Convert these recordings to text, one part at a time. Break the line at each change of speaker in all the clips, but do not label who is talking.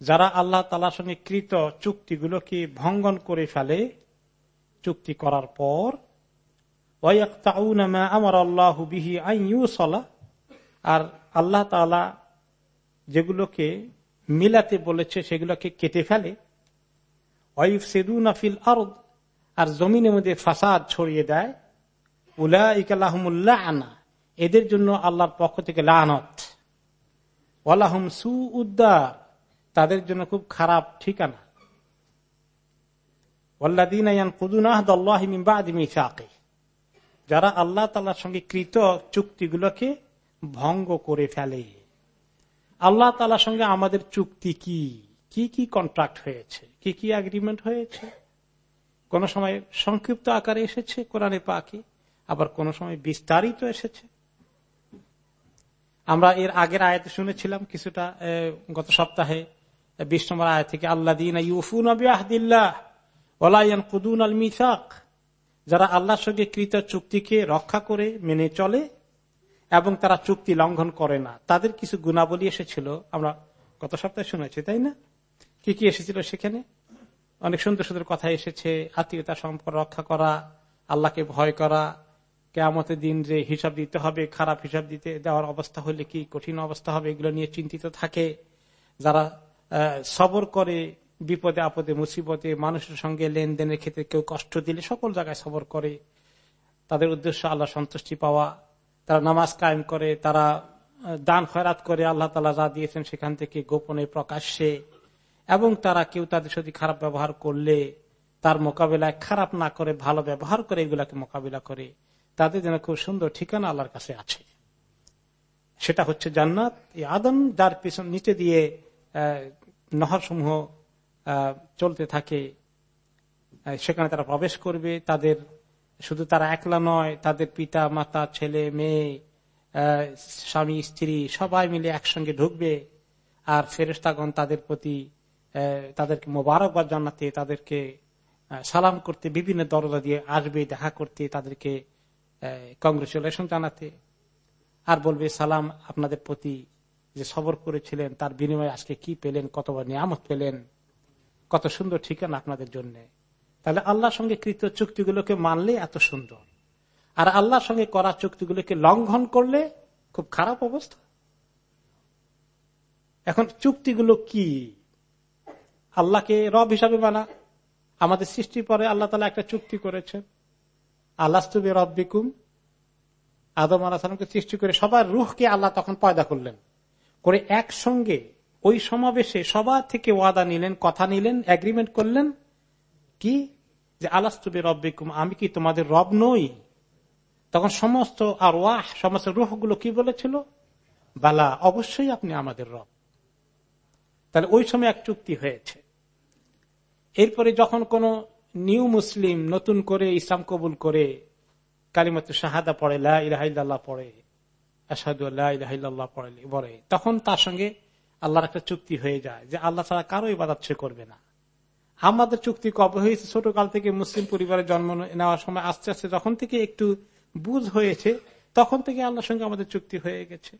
যারা আল্লাহ তাআলার সঙ্গে কৃত চুক্তিগুলোকে ভঙ্গন করে ফেলে, চুক্তি করার পর আমারা আল্লাহু বিহি আন ইউসালা। আর আল্লাহ তাআলা যেগুলোকে মিলাতে বলেছে সেগুলোকে কেটে ফেলে। ওয়াইফসিদুনা ফিল আরদ। আর জমিনের মধ্যে ফাসাদ ছড়িয়ে দেয়। উলাইকাল্লাহমুল্লাহ আনা এদের জন্য আল্লাহর পক্ষ থেকে লানত। ওয়ালাহম সু উদ্দার তাদের জন্য খুব খারাপ ঠিকানা। যারা আল্লাহ তাল্লার সঙ্গে কৃত চুক্তিগুলোকে ভঙ্গ করে ফেলে। আল্লাহ তালার সঙ্গে আমাদের চুক্তি কি? কি কি কন্ট্রাক্ট হয়েছে? কি কি এগ্রিমেন্ট হয়েছে? কোন সময় সংক্ষিপ্ত আকারে এসেছে কোরআনে পাকে, আবার কোন সময় বিস্তারিত এসেছে? আমরা এর আগের আয়াতে শুনেছিলাম কিছুটা গত সপ্তাহে বিশ নম্বর আয় থেকে আল্লাহ দিন কুদুন যারা আল্লাহর সঙ্গে কৃত চুক্তিকে রক্ষা করে মেনে চলে এবং তারা চুক্তি লঙ্ঘন করে না। তাদের কিছু গুণাবলী এসেছিল, আমরা গত সপ্তাহে শুনেছি, তাই না? কি কি এসেছিল সেখানে? অনেক সুন্দর সুন্দর কথা এসেছে, আত্মীয়তা সম্পর্ক রক্ষা করা, আল্লাহকে ভয় করা কেয়ামতের দিন যে হিসাব দিতে হবে, খারাপ হিসাব দিতে দেওয়ার অবস্থা হলে কি কঠিন অবস্থা হবে, এগুলো নিয়ে চিন্তিত থাকে। যারা সবর করে বিপদে, আপদে, মুসিবতে, মানুষের সঙ্গে লেনদেনের ক্ষেত্রে কেউ কষ্ট দিলে সকল জায়গায় সবর করে। তাদের উদ্দেশ্য আল্লাহ সন্তুষ্টি পাওয়া। তারা নামাজ কায়েম করে, তারা দান খয়রাত করে, আল্লাহ তালা যা দিয়েছেন সেখান থেকে গোপনে প্রকাশ্যে। এবং তারা কেউ তাদের সাথে খারাপ ব্যবহার করলে, তার মোকাবিলায় খারাপ না করে, ভালো ব্যবহার করে এগুলাকে মোকাবিলা করে। তাদের যেন খুব সুন্দর ঠিকানা আল্লাহর কাছে আছে। সেটা হচ্ছে জান্নাত। আদম যার পিছন, নিচে দিয়ে নহর সমূহ চলতে থাকে সেখানে তারা প্রবেশ করবে। তাদের শুধু তারা একলা নয়, তাদের পিতা, মাতা, ছেলে, মেয়ে স্বামী, স্ত্রী, সবাই মিলে একসঙ্গে ঢুকবে। আর ফেরেস্তাগণ তাদের প্রতি তাদেরকে মোবারকবাদ জানাতে তাদেরকে সালাম করতে বিভিন্ন দরজা দিয়ে আসবে, দেখা করতে তাদেরকে কংগ্রেচুলেশন জানাতে। আর বলবে, সালাম, আপনাদের প্রতি যে সবর করেছিলেন, তার বিনিময়ে আজকে কি পেলেন, কতবার নিয়ামত পেলেন, কত সুন্দর ঠিকানা আপনাদের জন্য। তাহলে আল্লাহর সঙ্গে কৃত চুক্তিগুলোকে মানলে এত সুন্দর। আর আল্লাহর সঙ্গে করা চুক্তিগুলোকে লঙ্ঘন করলে খুব খারাপ অবস্থা। এখন চুক্তিগুলো কি? আল্লাহকে রব হিসাবে মানা। আমাদের সৃষ্টি পরে আল্লাহ তালা একটা চুক্তি করেছেন। আল্লাহবে রব্বিকুম আদম আলাহামকে সৃষ্টি করে সবার রুহকে আল্লাহ তখন পয়দা করলেন। করে একসঙ্গে ওই সমাবেশে সবার থেকে ওয়াদা নিলেন, কথা নিলেন এগ্রিমেন্ট করলেন। কি? যে আলাস্তুবে রব্বিকুম আমি কি তোমাদের রব নই? তখন সমস্ত আর ওয়াহ সমস্ত রুহগুলো কি বলেছিল? বালা, অবশ্যই আপনি আমাদের রব। তাহলে ওই সময় এক চুক্তি হয়েছে। এরপরে যখন কোন নিউ মুসলিম নতুন করে ইসলাম কবুল করে কালিমত শাহাদা পড়ে লাহ পড়ে পড়ে তখন তার সঙ্গে আল্লাহর একটা চুক্তি হয়ে যায় যে আল্লাহ ছাড়া কারও ইবাদত সে করবে না। আমাদের চুক্তি কবে হয়েছে? ছোট কাল থেকে মুসলিম পরিবারে জন্ম নেওয়ার সময় আস্তে আস্তে যখন থেকে একটু বুঝ হয়েছে, তখন থেকে আল্লাহর সঙ্গে আমাদের চুক্তি হয়ে গেছে।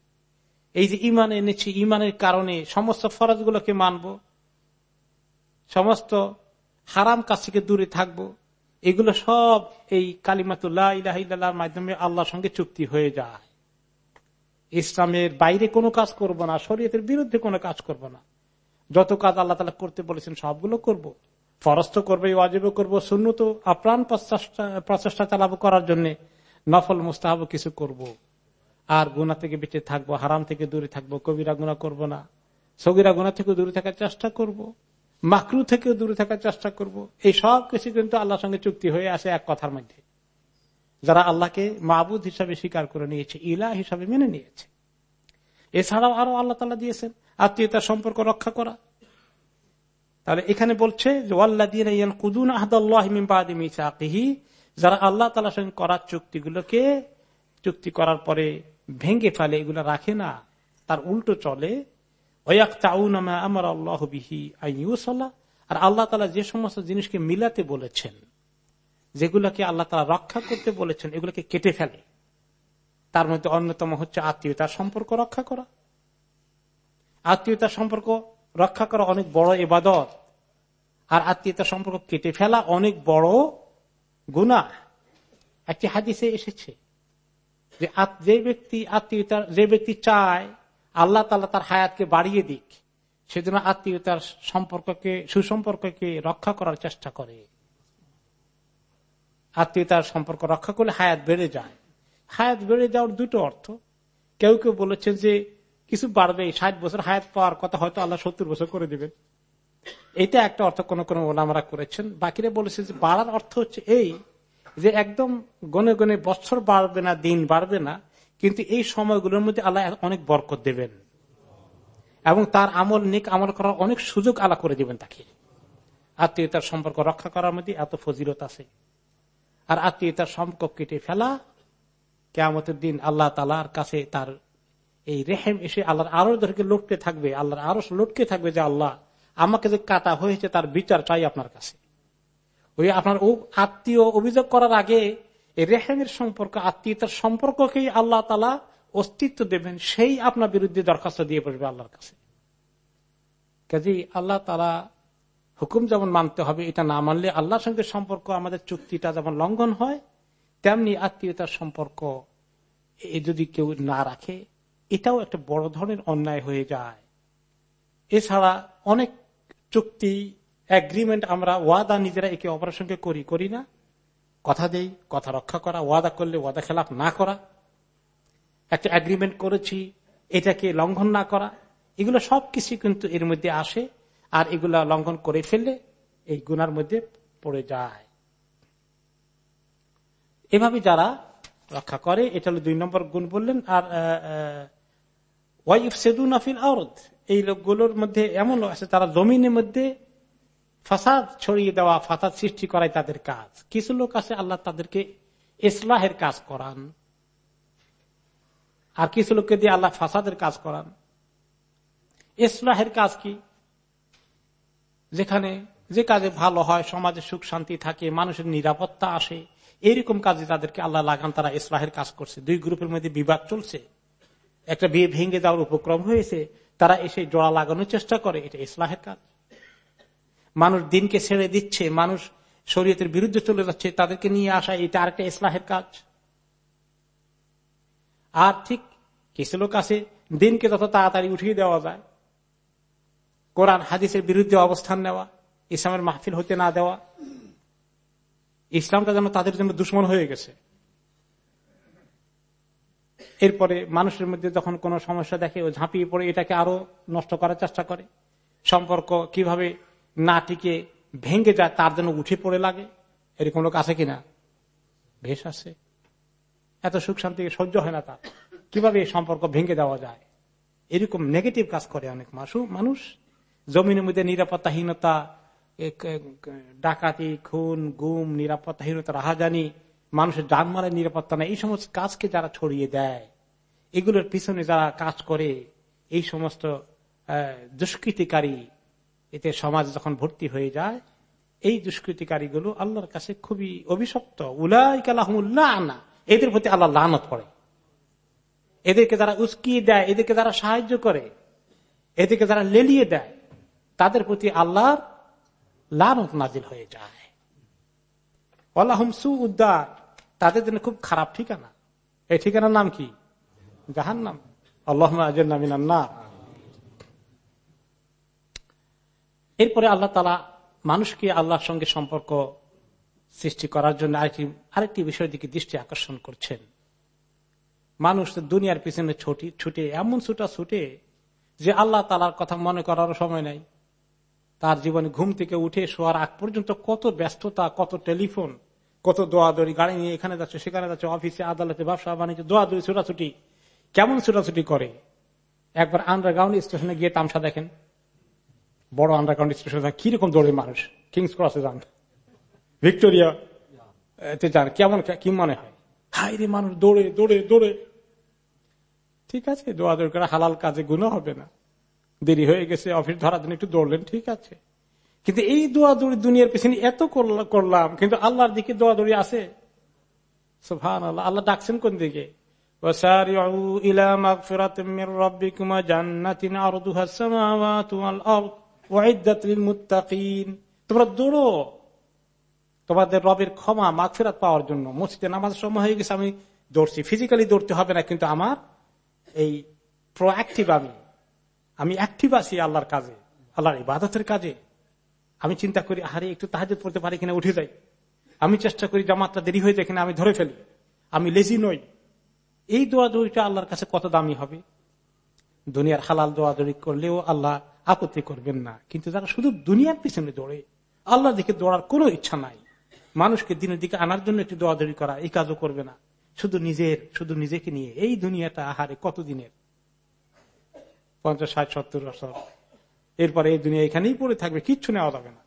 এই যে ইমান এনেছি, ইমানের কারণে সমস্ত ফরজ গুলোকে মানব, সমস্ত হারাম কাছ থেকে দূরে থাকব এগুলো সব এই কালিমাতুল্লাহ ইলাহিল্লাহর মাধ্যমে আল্লাহর সঙ্গে চুক্তি হয়ে যায় ইসলামের বাইরে কোনো কাজ করব না, শরীয়তের বিরুদ্ধে কোনো কাজ করব না যত কাজ আল্লাহ তালা করতে বলেছেন সবগুলো করব। ফরস্ত করবে ওয়াজিব করব শূন্য তো আপ্রাণ প্রচেষ্টা চালাবো করার জন্য নফল মুস্তাহাব কিছু করব। আর গুনা থেকে বেঁচে থাকব, হারাম থেকে দূরে থাকব, কবিরা গুণা করব না সগিরা গুণা থেকে দূরে থাকার চেষ্টা করব। মাকরু থেকেও দূরে থাকার চেষ্টা করব। এই সব কিছু কিন্তু আল্লাহর সঙ্গে চুক্তি হয়ে আসে এক কথার মধ্যে। যারা আল্লাহকে মাহবুদ হিসাবে স্বীকার করে নিয়েছে ইলা হিসাবে মেনে নিয়েছে। এছাড়াও আরও আল্লাহ তালা দিয়েছেন, আত্মীয়তার সম্পর্ক রক্ষা করা। তাহলে এখানে বলছে যারা আল্লাহ তালার সঙ্গে করার চুক্তিগুলোকে চুক্তি করার পরে ভেঙে ফেলে, এগুলো রাখে না, তার উল্টো চলে আর আল্লাহ তালা যে সমস্ত জিনিসকে মিলাতে বলেছেন, যেগুলোকে আল্লাহ তালা রক্ষা করতে বলেছেন, এগুলোকে কেটে ফেলে। তার মধ্যে অন্যতম হচ্ছে আত্মীয়তার সম্পর্ক রক্ষা করা। আত্মীয়তার সম্পর্ক রক্ষা করা অনেক বড় এবাদত আর আত্মীয়তার সম্পর্ক কেটে ফেলা অনেক বড় গুণা একটি হাদিসে এসেছে যে ব্যক্তি আত্মীয়তার যে ব্যক্তি চায় আল্লাহ তালা তার হায়াতকে বাড়িয়ে দিক, সেজন্য আত্মীয়তার সম্পর্ককে, সুসম্পর্ককে রক্ষা করার চেষ্টা করে। আত্মীয়তার সম্পর্ক রক্ষা করলে হায়াত বেড়ে যায়। হায়াত বেড়ে যাওয়ার দুটো অর্থ। কেউ কেউ বলেছেন যে কিছু বাড়বে, ষাট বছর হায়াত পাওয়ার কথা হয়তো আল্লাহ সত্তর বছর করে দিবেন। এটা একটা অর্থ কোন কোন ওলামারা করেছেন। বাকিরা বলেছেন যে বাড়ার অর্থ হচ্ছে এই যে একদম গনে গনে বছর বাড়বে না, দিন বাড়বে না। কিন্তু এই সময়গুলোর মধ্যে আল্লাহ অনেক বরকত দেবেন। এবং তার আমল, নিক আমল করার অনেক সুযোগ আলা করে দিবেন তাকে। আত্মীয়তার সম্পর্ক রক্ষা করার মধ্যে এত ফজিলত আছে। আর আত্মীয়তার সম্পর্ক কেটে ফেলা কেমতের দিন আল্লাহ তালার কাছে তার এই রেহেম এসে আল্লাহর আরও ধরকে লটকে থাকবে, আল্লাহর আরও লটকে থাকবে যে আল্লাহ, আমাকে যে কাটা হয়েছে তার বিচার চাই আপনার কাছে। ওই আপনার আত্মীয় অভিযোগ করার আগে এই রেহেমের সম্পর্ক, আত্মীয়তার সম্পর্ককেই আল্লাহ তালা অস্তিত্ব দেবেন, সেই আপনার বিরুদ্ধে দরখাস্ত দিয়ে বসবে আল্লাহর কাছে। কাজে আল্লাহ তালা হুকুম যেমন মানতে হবে, এটা না মানলে আল্লাহর সঙ্গে সম্পর্ক, আমাদের চুক্তিটা যেমন লঙ্ঘন হয়, তেমনি আত্মীয়তার সম্পর্ক যদি কেউ না রাখে, এটাও একটা বড় ধরনের অন্যায় হয়ে যায়। এছাড়া অনেক চুক্তি এগ্রিমেন্ট আমরা ওয়াদা নিজেরা একে অপরের সঙ্গে করি করি না। কথা দেই, কথা রক্ষা করা, ওয়াদা করলে ওয়াদা খেলাফ না করা। একটা এগ্রিমেন্ট করেছি, এটাকে লঙ্ঘন না করা। এগুলো সবকিছু কিন্তু এর মধ্যে আসে, আর এগুলা লঙ্ঘন করে ফেললে এই গুনার মধ্যে পড়ে যায়। এভাবে যারা রক্ষা করে, এটা হলো দুই নম্বর গুণ বললেন, আর ওয়াইফ সেদু নাফিল আওরত এই লোকগুলোর মধ্যে এমন আছে, তারা জমিনের মধ্যে ফাসাদ ছড়িয়ে দেওয়া, ফাসাদ সৃষ্টি করাই তাদের কাজ। কিছু লোক আছে, আল্লাহ তাদেরকে ইসলাহের কাজ করান। আর কিছু লোককে দিয়ে আল্লাহ ফাসাদের কাজ করান। ইসলাহের কাজ কি? যেখানে যে কাজে ভালো হয়, সমাজে সুখ, শান্তি থাকে, মানুষের নিরাপত্তা আসে, এইরকম কাজে তাদেরকে আল্লাহ লাগান, তারা ইসলাহের কাজ করছে। দুই গ্রুপের মধ্যে বিবাদ চলছে। একটা বিয়ে ভেঙে যাওয়ার উপক্রম হয়েছে, তারা এসে জোড়া লাগানোর চেষ্টা করে, এটা ইসলাহের কাজ। মানুষ দিনকে ছেড়ে দিচ্ছে, মানুষ শরীয়তের বিরুদ্ধে চলে যাচ্ছে, তাদেরকে নিয়ে আসা এটা আরেকটা ইসলাহের কাজ। আর ঠিক কিছু লোক আছে, দিনকে যত তাড়াতাড়ি উঠিয়ে দেওয়া যায়, কোরআন, হাদিসের বিরুদ্ধে অবস্থান নেওয়া, ইসলামের মাহফিল হতে না দেওয়া, ইসলামটা যেন তাদের জন্য দুশ্মন হয়ে গেছে। এরপরে মানুষের মধ্যে যখন কোন সমস্যা দেখে ও ঝাঁপিয়ে পড়ে, এটাকে আরও নষ্ট করার চেষ্টা করে। সম্পর্ক কীভাবে না টিকে ভেঙে যায়, তার জন্য উঠে পড়ে লাগে। এরকম লোক আছে কিনা? বেশ আছে। এত সুখ শান্তি সহ্য হয় না তার। কীভাবে এই সম্পর্ক ভেঙে দেওয়া যায়? এরকম নেগেটিভ কাজ করে অনেক মানুষ। জমিনের মধ্যে নিরাপত্তাহীনতা ডাকাতি, খুন, গুম, নিরাপত্তাহীনতা, রাহাজানি, মানুষের জানমালের নিরাপত্তা নেই, এই সমস্ত কাজকে যারা ছড়িয়ে দেয়, এগুলোর পিছনে যারা কাজ করে, এই সমস্ত দুষ্কৃতিকারী এতে সমাজ যখন ভর্তি হয়ে যায়, এই দুষ্কৃতিকারীগুলো আল্লাহর কাছে খুবই অভিশপ্ত। উল্লাহ আনা এদের প্রতি আল্লাহ লানত পড়ে। এদেরকে যারা উস্কিয়ে দেয়, এদেরকে যারা সাহায্য করে, এদেরকে যারা লেলিয়ে দেয়, তাদের প্রতি আল্লাহর লানত নাজিল হয়ে যায়। সু উদ্দার তাদের জন্য খুব খারাপ ঠিকানা। এই ঠিকানার নাম কি? জাহান নাম আল্লাহ না এরপরে আল্লাহ তালা মানুষকে আল্লাহর সঙ্গে সম্পর্ক সৃষ্টি করার জন্য আরেকটি আরেকটি বিষয়ের দিকে দৃষ্টি আকর্ষণ করছেন। মানুষ দুনিয়ার পিছনে ছুটি, ছুটে, এমন ছুটা ছুটে যে আল্লাহ তালার কথা মনে করার সময় নাই। তার জীবনে ঘুম থেকে উঠে শোয়ার আগ পর্যন্ত কত ব্যস্ততা, কত টেলিফোন, কত দোয়াদড়ি গাড়ি নিয়ে এখানে যাচ্ছে, সেখানে যাচ্ছে, অফিসে, আদালতে, ব্যবসা, বাণিজ্য দোয়াদড়ি ছোটাছুটি, কেমন ছোটাছুটি করে? একবার আন্ডারগ্রাউন্ড স্টেশনে গিয়ে তামসা দেখেন। বড় আন্ডারগ্রাউন্ড স্টেশনে কীরকম দৌড়ে মানুষ কিংস ক্রসে যান। ভিক্টোরিয়া এতে যান। কেমন কি মনে হয়? হাই রে মানুষ, দৌড়ে দৌড়ে দৌড়ে। ঠিক আছে দৌড়াদৌড়ি করে হালাল কাজে গুণ হবে না। দেরি হয়ে গেছে অফিস ধরার জন্য একটু দৌড়লেন, ঠিক আছে। কিন্তু এই দোয়া দৌড়ি দুনিয়ার পিছনে এত করলাম, কিন্তু আল্লাহর দিকে দৌড়াদৌড়ি আছে। সুফান আল্লাহ আল্লাহ ডাকছেন কোন দিকে? তোমরা দৌড়ো। তোমাদের রবের ক্ষমা, মাগফিরাত পাওয়ার জন্য। মসজিদে নামাজ সময় হয়ে গেছে, আমি দৌড়ছি। ফিজিক্যালি দৌড়তে হবে না, কিন্তু আমার এই প্রোঅ্যাক্টিভ আমি আমি অ্যাক্টিভ আছি আল্লাহর কাজে, আল্লাহর ইবাদতের কাজে। আমি চিন্তা করি আরে একটু তাহাজ পড়তে পারি কিনা, উঠে যাই। আমি চেষ্টা করি, জামাতটা দেরি হয়ে যায় কিনা, আমি ধরে ফেলি। আমি লেজি নই। এই দোয়া দৌড়িটা আল্লাহর কাছে কত দামি হবে? দুনিয়ার হালাল দোয়াদড়ি করলেও আল্লাহ আপত্তি করবেন না। কিন্তু যারা শুধু দুনিয়ার পিছনে দৌড়ে, আল্লাহর দিকে দৌড়ার কোনো ইচ্ছা নাই। মানুষকে দিনের দিকে আনার জন্য একটু দোয়াদড়ি করা, এই কাজও করবে না। শুধু নিজের, শুধু নিজেকে নিয়ে। এই দুনিয়াটা আহারে কতদিনের? পঞ্চাশ, ষাট, সত্তর বছর। এরপরে এই দুনিয়া এখানেই পড়ে থাকবে, কিচ্ছু নেওয়া যাবে না।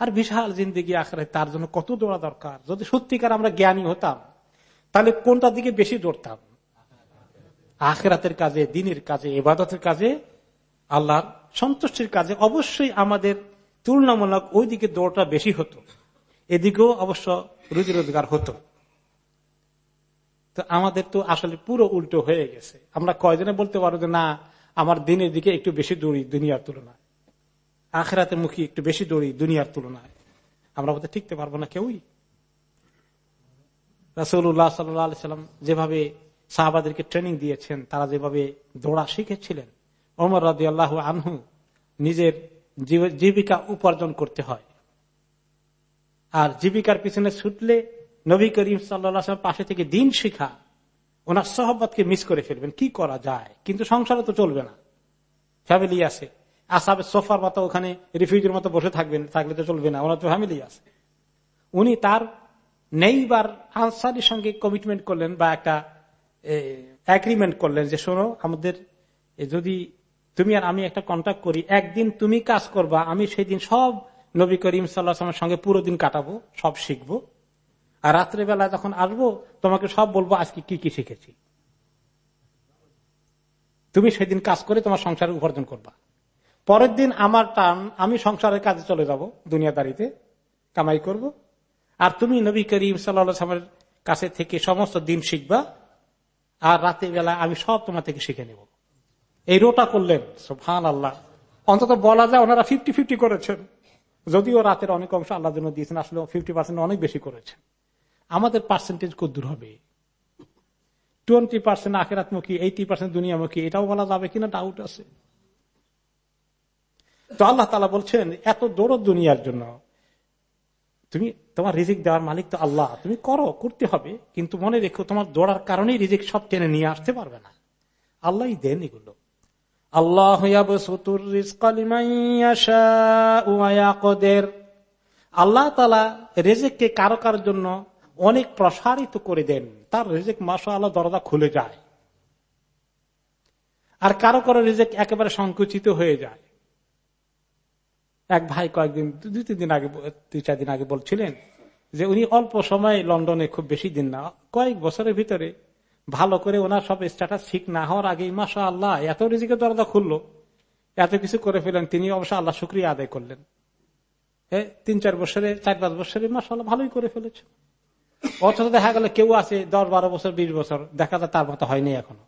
আর বিশাল জিন্দিগি আখড়ে তার জন্য কত দৌড়া দরকার। যদি সত্যিকার আমরা জ্ঞানী হতাম, তাহলে কোনটার দিকে বেশি দৌড়তাম? আখেরাতের কাজে, দিনের কাজে, এবাদতের কাজে আল্লাহর সন্তুষ্টির কাজে অবশ্যই আমাদের তুলনামূলক ওই দিকে দৌড়টা বেশি হতো। এদিকেও অবশ্য রুজি রোজগার হতো। তো আমাদের তো আসলে পুরো উল্টো হয়ে গেছে। আমরা কয়জনে বলতে পারব যে না, আমার দিনের দিকে একটু বেশি দৌড়ি দুনিয়ার তুলনায়। আখেরাতের মুখী একটু বেশি দৌড়ি দুনিয়ার তুলনায়। আমরা বলতে ঠিকতে পারব না কেউই। রাসুল্লাহ সাল্লাম যেভাবে সাহাবাদেরকে ট্রেনিং দিয়েছেন, তারা যেভাবে দৌড়া শিখেছিলেন ওমর রাজি আল্লাহ আনহু নিজের জীবিকা উপার্জন করতে হয়। আর জীবিকার পিছনে ছুটলে নবী করিম সাল্লা পাশে থেকে দিন শিখা, ওনার সহবতকে মিস করে ফেলবেন। কি করা যায়? কিন্তু সংসারে তো চলবে না। ফ্যামিলি আছে। আসাবে সোফার মতো ওখানে রিফিউজের মতো বসে থাকবেন, থাকলে তো চলবে না। ওনার তো ফ্যামিলি আছে। উনি তার নেইবার আনসারির সঙ্গে কমিটমেন্ট করলেন বা একটা অ্যাগ্রিমেন্ট করলেন যে, শোনো, আমাদের যদি তুমি আর আমি একটা কন্ট্যাক্ট করি, একদিন তুমি কাজ করবা, আমি সেই দিন সব নবী করিম সাল্লাহামের সঙ্গে পুরো দিন কাটাবো, সব শিখব। আর রাত্রেবেলা যখন আসব, তোমাকে সব বলব, আজকে কি কি শিখেছি। তুমি সেদিন কাজ করে তোমার সংসারে উপার্জন করবা। পরের দিন আমার টান, আমি সংসারের কাজে চলে যাব দুনিয়াদারিতে কামাই করব। আর তুমি নবী করিম সাল্লামের কাছে থেকে সমস্ত দিন শিখবা। আর রাতের বেলা আমি সব তোমার থেকে শিখে নেব। এই রোটা করলেন ভান আল্লাহ অন্তত বলা যায় ওনারা ফিফটি ফিফটি করেছেন। যদিও রাতের অনেক অংশ আল্লাহ জন্য দিয়েছেন, আসলে ফিফটি পার্সেন্ট অনেক বেশি করেছেন। আমাদের পার্সেন্টেজ কদ্দূর হবে? টোয়েন্টি পার্সেন্ট আখেরাতমুখী এইটি পার্সেন্ট দুনিয়ামুখী, এটাও বলা যাবে কিনা ডাউট আছে। তো আল্লাহ তালা বলছেন, এত দৌড় দুনিয়ার জন্য, তুমি তোমার রিজিক দেওয়ার মালিক তো আল্লাহ, তুমি করো, করতে হবে, কিন্তু মনে রেখো তোমার দৌড়ার কারণেই রিজিক সব টেনে নিয়ে আসতে পারবে না। আল্লাহ দেন এগুলো। আল্লাহ আল্লাহ তালা রেজেককে কারও কারোর জন্য অনেক প্রসারিত করে দেন। তার রেজেক মাসা আল্লাহ দরজা খুলে যায়। আর কারও কারও রেজেক একেবারে সংকুচিত হয়ে যায়। এক ভাই কয়েকদিন, দুই, তিন দিন আগে দুই চার দিন আগে বলছিলেন যে উনি অল্প সময় লন্ডনে খুব বেশি দিন না, কয়েক বছরের ভিতরে ভালো করে ওনার সব স্ট্যাটাস ঠিক না হওয়ার আগে মাসা আল্লাহ এত রিজিকে দরজা খুললো। এত কিছু করে ফেলেন তিনি অবশ্য আল্লাহ শুক্রিয়া আদায় করলেন। তিন, চার বছরে, চার, পাঁচ বছরে মাসা আল্লাহ ভালোই করে ফেলেছে। অথচ দেখা গেল কেউ আছে দশ, বারো বছর, বিশ বছর, দেখা যায় তার মতো হয়নি এখনও।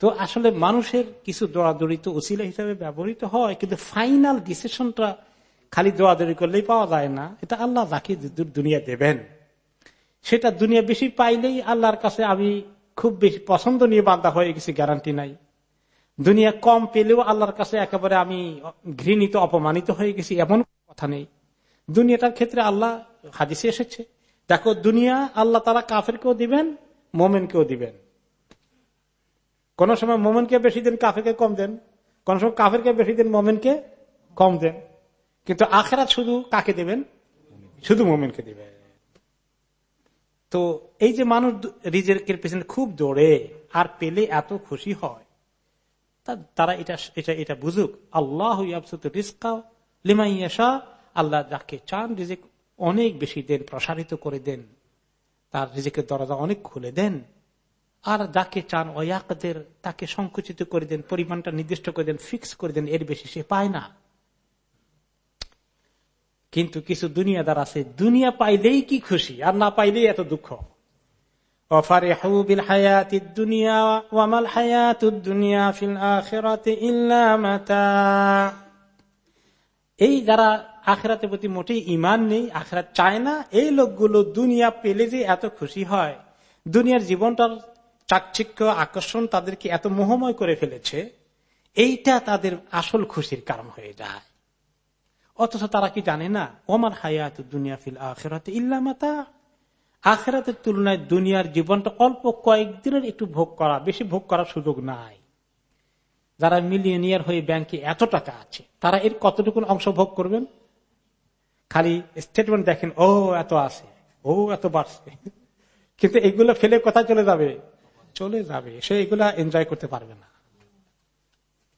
তো আসলে মানুষের কিছু দৌড়াদৌড়ি তো উচিলা হিসাবে ব্যবহৃত হয়, কিন্তু ফাইনাল ডিসিশনটা খালি দৌড়াদৌড়ি করলেই পাওয়া যায় না। এটা আল্লাহ যাকে দুনিয়া দেবেন। সেটা দুনিয়া বেশি পাইলেই আল্লাহর কাছে আমি খুব বেশি পছন্দ নিয়ে বান্ধা হয়ে গেছি গ্যারান্টি নাই। দুনিয়া কম পেলেও আল্লাহর কাছে একেবারে আমি ঘৃণিত, অপমানিত হয়ে গেছি, এমন কথা নেই। দুনিয়াটার ক্ষেত্রে আল্লাহ, হাদিসে এসেছে, দেখো, দুনিয়া আল্লাহ তারা কাফেরকেও দিবেন, মোমেনকেও দিবেন। কোন সময় মোমেনকে বেশি দিন, কাফেরকে কম দেন। কোন সময় কাফেরকে বেশি দিন, মোমেনকে কম দেন। কিন্তু আখেরা শুধু কাকে দেবেন? শুধু মোমেনকে দিবেন। তো এই যে মানুষ রিজেকের পেছনে খুব দৌড়ে, আর পেলে এত খুশি হয়। তারা এটা এটা এটা বুঝুক। আল্লাহ রিস্কা লিমাইয়াশা আল্লাহ যাকে চান রিজিক অনেক বেশি দেন, প্রসারিত করে দেন। তার রিজিকের দরজা অনেক খুলে দেন। আর যাকে চান ওয়াকদের তাকে সংকুচিত করে দেন, পরিমাণটা নির্দিষ্ট করে দেন, ফিক্স করে দেন, এর বেশি সে পায় না। কিন্তু কিছু দুনিয়াদার আছে। দুনিয়া পাইলেই কি খুশি, আর না পাইলেই এত দুঃখ। এই যারা আখেরাতের প্রতি মোটেই ইমান নেই, আখেরাত চায় না, এই লোকগুলো দুনিয়া পেলে যে এত খুশি হয়। দুনিয়ার জীবনটার চাকচিক্য, আকর্ষণ তাদেরকে এত মোহময় করে ফেলেছে, এইটা তাদের আসল খুশির কারণ হয়ে যায়। অথচ তারা কি জানে না? ওমার হায়াত দুনিয়া ফিল আখেরাতে ইল্লামাতা আখেরাতের তুলনায় দুনিয়ার জীবনটা অল্প কয়েকদিনের একটু ভোগ করা, বেশি ভোগ করার সুযোগ নাই। যারা মিলিয়নিয়ার হয়ে ব্যাংকে এত টাকা আছে, তারা এর কতটুকু অংশ ভোগ করবেন? খালি স্টেটমেন্ট দেখেন, ও এত আছে, ও এত বাড়ছে। কিন্তু এগুলো ফেলে কোথায় চলে যাবে? চলে যাবে। সে এগুলা এনজয় করতে পারবে না।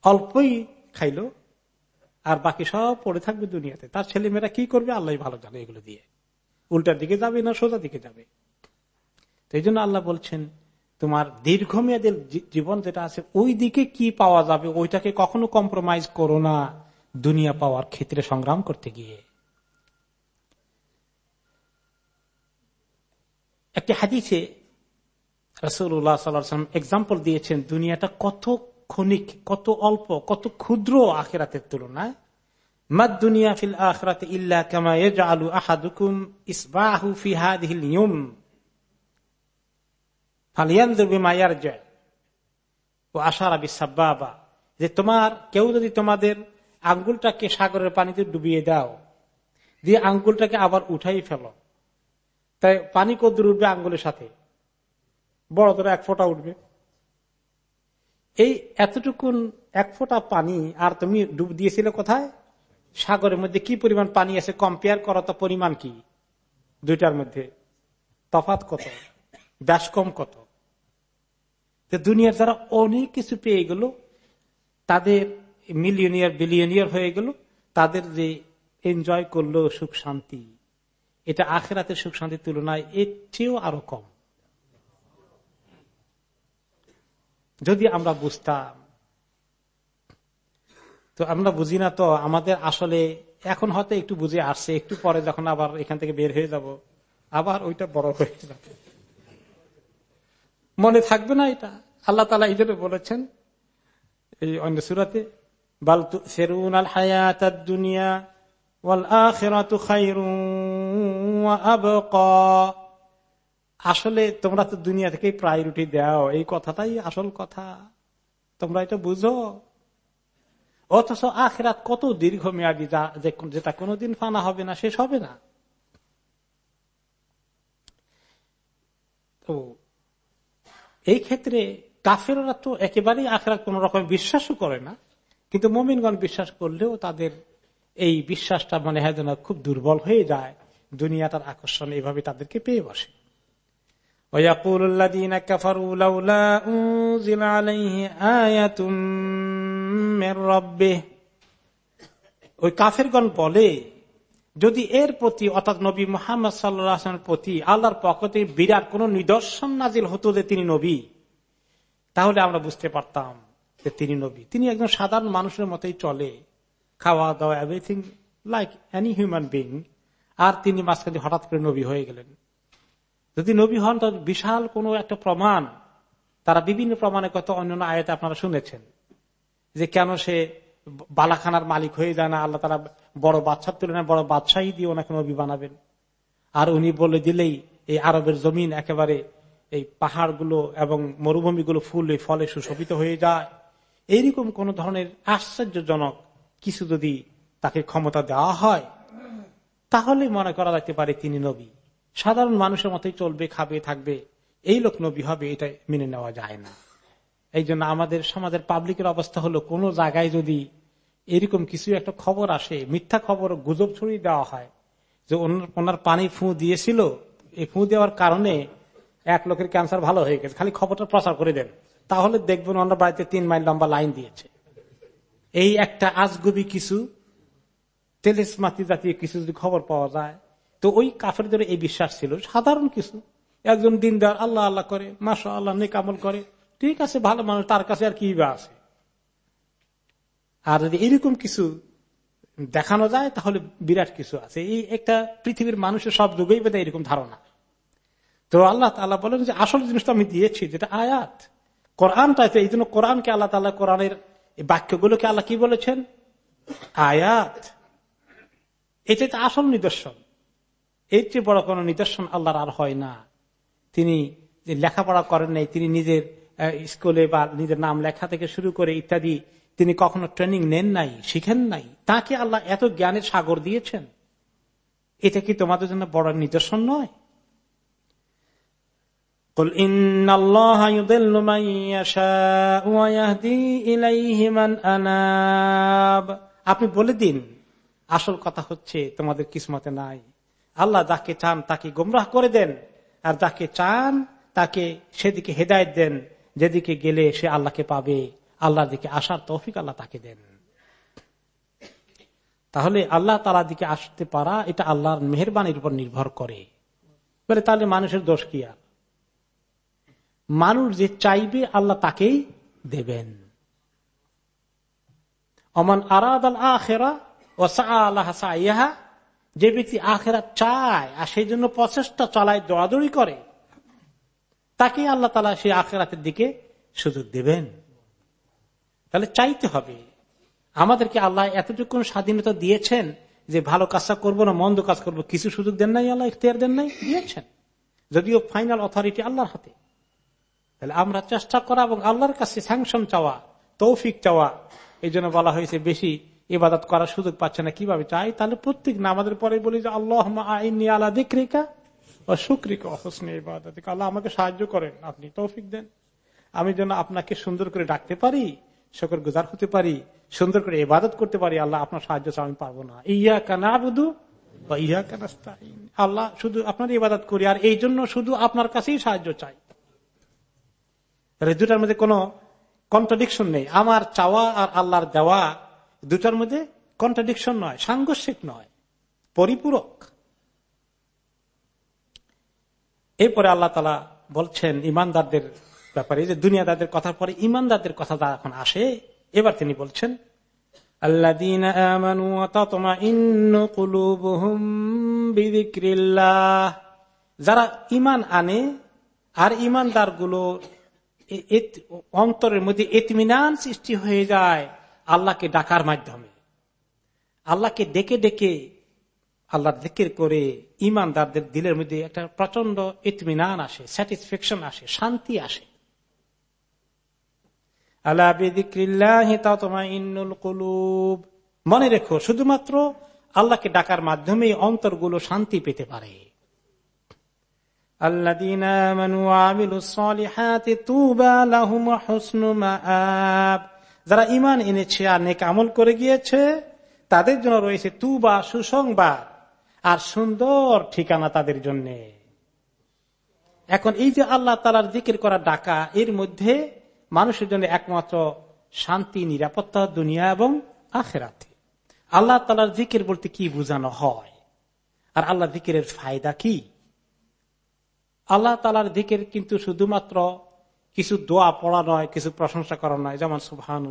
অল্পই খাইলো আর বাকি সব পড়ে থাকবে দুনিয়াতে। তার ছেলেমেয়েরা কি করবে? আল্লাহ ভালো জানে এগুলো দিয়ে। উল্টার দিকে যাবে না, সোজা দিকে যাবে। তো এই জন্য আল্লাহ বলছেন, তোমার দীর্ঘমেয়াদের জীবন যেটা আছে, ওই দিকে কি পাওয়া যাবে? ওইটাকে কখনো কম্প্রোমাইজ করো না দুনিয়া পাওয়ার ক্ষেত্রে সংগ্রাম করতে গিয়ে। একটি হাদিসে রসুল্লাহ সাল্লাম এক্সাম্পল দিয়েছেন, দুনিয়াটা কত ক্ষণিক, কত অল্প, কত ক্ষুদ্র আখেরাতের তুলনায়। মাদ দুনিয়া ফিল আখরাতে ইল্লা কামা ইয়াজআলু আহাদুকুম ইসবাহু ফি হাদিহিল ইয়ুম। ফালিয়ানজুর বিমা ইয়ারজা। ও আশারা বিসাব্বাবা। যে তোমার, কেউ যদি তোমাদের আঙ্গুলটাকে সাগরের পানিতে ডুবিয়ে দাও, দিয়ে আঙ্গুলটাকে আবার উঠাই ফেলো, তাই পানি কদ্দুর উঠবে আঙ্গুলের সাথে। বড় ধরে এক ফোঁটা উঠবে। এই এতটুকুন এক ফোঁটা পানি, আর তুমি ডুব দিয়েছিলে কোথায়? সাগরের মধ্যে কি পরিমাণ পানি আছে কম্পেয়ার করা তো পরিমাণ কি? দুইটার মধ্যে। তফাত কত? ব্যাস কম কত? দুনিয়ার যারা অনেক কিছু পেয়ে গেল, তাদের মিলিয়নিয়ার বিলিয়নিয়ার হয়ে গেল, তাদের যে এনজয় করল সুখ শান্তি, এটা আখেরাতের সুখ শান্তির তুলনায় এর চেয়েও আরও কম। যদি আমরা বুঝতাম। তো আমরা বুঝি না তো, আমাদের আসলে এখন হয়তো একটু বুঝে আসছে, একটু পরে যখন আবার এখান থেকে বের হয়ে যাব, আবার ওইটা বড় হয়ে যাবে। মনে থাকবে না এটা। আল্লাহ তালা এই বলেছেন, এই অন্য সুরাতে, বাল সেরুন আল হায়াত দুনিয়া আসলে তোমরা তো দুনিয়া থেকে প্রায়োরিটি দাও, এই কথাটাই আসল কথা। তোমরা এটা বুঝো। অথচ আখেরাত কত দীর্ঘমেয়াদী যেটা কোনোদিন ফানা হবে না, শেষ হবে না। তো এই ক্ষেত্রে কাফেররা তো একেবারেই আখেরাত কোন রকম বিশ্বাসও করে না। কিন্তু মোমিনগণ বিশ্বাস করলেও তাদের এই বিশ্বাসটা মনে হয় যেন খুব দুর্বল হয়ে যায়। দুনিয়াটার আকর্ষণ, এভাবে তাদেরকে পেয়ে বসে। ويقول الذين كفروا لولا أنزل عليه آية من ربه ওই কাফেরগণ বলে যদি এর প্রতি অর্থাৎ নবী মোহাম্মদ সাল্লামের প্রতি আল্লাহর পক্ষতে বিরাট কোন নিদর্শন নাজিল হতো যে তিনি নবী তাহলে আমরা বুঝতে পারতাম যে তিনি নবী তিনি একজন সাধারণ মানুষের মতোই চলে খাওয়া দাওয়া everything like any human being আর তিনি মাঝখানে হঠাৎ করে নবী হয়ে গেলেন যদি নবী হন তো বিশাল কোনো একটা প্রমাণ। তারা বিভিন্ন প্রমাণে কত অন্যান্য আয়তে আপনারা শুনেছেন। যে কেন সে বালাখানার মালিক হয়ে যায় না, আল্লাহ তারা বড় বাচ্চার তুলনায় বড় বাদশাহী দিয়ে ওনাকে নবী বানাবেন। আর উনি বলে দিলেই এই আরবের জমিন একেবারে এই পাহাড়গুলো এবং মরুভূমিগুলো ফুলে ফলে সুশোভিত হয়ে যায়। এইরকম কোন ধরনের আশ্চর্যজনক কিছু যদি তাকে ক্ষমতা দেওয়া হয়, তাহলে মনে করা যেতে পারে তিনি নবী। সাধারণ মানুষের মতোই চলবে, খাবে, থাকবে। এই লোক নবী হবে, এটা মেনে নেওয়া যায় না। এই জন্য আমাদের সমাজের পাবলিকের অবস্থা হলো, কোন জায়গায় যদি এরকম কিছু একটা খবর আসে, মিথ্যা খবর, গুজব ছড়িয়ে দেওয়া হয়, যে ওনার- ওনার পানি ফু দিয়েছিল, এই ফু দেওয়ার কারণে এক লোকের ক্যান্সার ভালো হয়ে গেছে। খালি খবরটা প্রচার করে দেন। তাহলে দেখবেন অন্য বাড়িতে তিন মাইল লম্বা লাইন দিয়েছে। এই একটা আজগুবি কিছু তেলেসমাতি জাতীয় কিছু যদি খবর পাওয়া যায় তো ওই কাফেরদের এই বিশ্বাস ছিল। সাধারণ কিছু। একজন দিনদার আল্লাহ আল্লাহ করে মাসা আল্লাহ নেকামল করে। ঠিক আছে, ভালো মানুষ, তার কাছে আর কি বা আছে? আর যদি এরকম কিছু দেখানো যায়, তাহলে বিরাট কিছু আছে। এই একটা পৃথিবীর মানুষের সব যুগেই বোধ এরকম ধারণা। তো আল্লাহ তাল্লাহ বলেন যে, আসল জিনিসটা আমি দিয়েছি, যেটা আয়াত। কোরআনটা এই জন্য কোরআনকে আল্লাহ তাল্লাহ কোরআনের বাক্যগুলোকে আল্লাহ কি বলেছেন? আয়াত। এটা তো আসল নিদর্শন। এর চেয়ে বড় কোন নিদর্শন আল্লাহর আর হয় না তিনি যে লেখাপড়া করেন নাই তিনি নিজের স্কুলে বা নিজের নাম লেখা থেকে শুরু করে ইত্যাদি তিনি কখনো ট্রেনিং নেন নাই শিখেন নাই তাকে আল্লাহ এত জ্ঞানের সাগর দিয়েছেন এটা কি তোমাদের জন্য বড় নিদর্শন নয় قل إن الله يضل من يشاء ويهدي إليه من أناب আপনি বলে দিন আসল কথা হচ্ছে তোমাদের কিসমতে নাই আল্লাহ যাকে চান তাকে গোমরাহ করে দেন, আর যাকে চান তাকে সেদিকে হেদায়ত দেন, যেদিকে গেলে সে আল্লাহকে পাবে। আল্লাহর দিকে আসার তৌফিক আল্লাহ তাকে দেন। তাহলে আল্লাহ তালা দিকে আসতে পারা, এটা আল্লাহর মেহরবানির উপর নির্ভর করে। বলে তাহলে মানুষের দোষ কি আর? মানুষ যে চাইবে আল্লাহ তাকেই দেবেন। অমান আরাদ আল আখেরা ও আল্লাহ যে ব্যক্তি আখেরা চায় আর সেই জন্য প্রচেষ্টা চালায়, দৌড়াদৌড়ি করে, তাকে আল্লাহ তালা সেই আখেরাতের দিকে সুযোগ দেবেন। তাহলে চাইতে হবে, আমাদেরকে আল্লাহ এতটুকু স্বাধীনতা দিয়েছেন যে ভালো কাজটা করব না, মন্দ কাজ করব। কিছু সুযোগ দেন নাই আল্লাহ, ইখতিয়ার দেন নাই, দিয়েছেন। যদিও ফাইনাল অথরিটি আল্লাহর হাতে। তাহলে আমরা চেষ্টা করা এবং আল্লাহর কাছে স্যাংশন চাওয়া, তৌফিক চাওয়া, এই জন্য বলা হয়েছে বেশি ইবাদত করার সুযোগ পাচ্ছে না, কীভাবে চাই? তাহলে প্রত্যেক নামাজের পরে বলি যে আল্লাহ আইনি আল্লাহ দিক্রিকা ও সুক্রিকা অহসনে ইবাদত আল্লাহ আমাকে সাহায্য করেন, আপনি তৌফিক দেন। আমি যেন আপনাকে সুন্দর করে ডাকতে পারি শকর গুজার হতে পারি, সুন্দর করে ইবাদত করতে পারি, আল্লাহ আপনার সাহায্য চাও আমি পারব না। ইয়া কানা বুধু বা ইয়া কানাস্তাইন আল্লাহ শুধু আপনার ইবাদত করি, আর এই জন্য শুধু আপনার কাছেই সাহায্য চাই। দুটার মধ্যে কোনো কন্ট্রাডিকশন নেই। আমার চাওয়া আর আল্লাহর দেওয়া দুটার মধ্যে কন্ট্রাডিকশন নয়, সাংঘর্ষিক নয়, পরিপূরক। এরপরে আল্লাহ তালা বলছেন ইমানদারদের ব্যাপারে, যে দুনিয়াদারদের কথার পরে ইমানদারদের কথা এখন আসে। এবার তিনি বলছেন যারা ইমান আনে, আর ইমানদারগুলো অন্তরের মধ্যে এতমিনান সৃষ্টি হয়ে যায়। আল্লাহকে ডাকার মাধ্যমে। আল্লাহকে ডেকে ডেকে আল্লাহ দিকের করে ইমানদারদের দিলের মধ্যে একটা প্রচণ্ড ইতমিনান আসে স্যাটিসফ্যাকশন আসে, শান্তি আসে। আল্লাহ মনে রেখো, শুধুমাত্র আল্লাহকে ডাকার মাধ্যমে অন্তরগুলো শান্তি পেতে পারে। যারা ইমান এনেছে আর নেক আমল করে গিয়েছে, তাদের জন্য রয়েছে তুবা, সুসংবাদ আর সুন্দর ঠিকানা তাদের জন্য। এখন এই যে আল্লাহ তালার জিকির করা ডাকা, এর মধ্যে মানুষের জন্য একমাত্র শান্তি, নিরাপত্তা দুনিয়া এবং আখেরাতে। আল্লাহ তালার জিকির বলতে কি বোঝানো হয়? আর আল্লাহ জিকিরের ফায়দা কি? আল্লাহ তালার দিকের কিন্তু শুধুমাত্র কিছু দোয়া পড়া নয়, কিছু প্রশংসা করা নয়। যেমন সুহান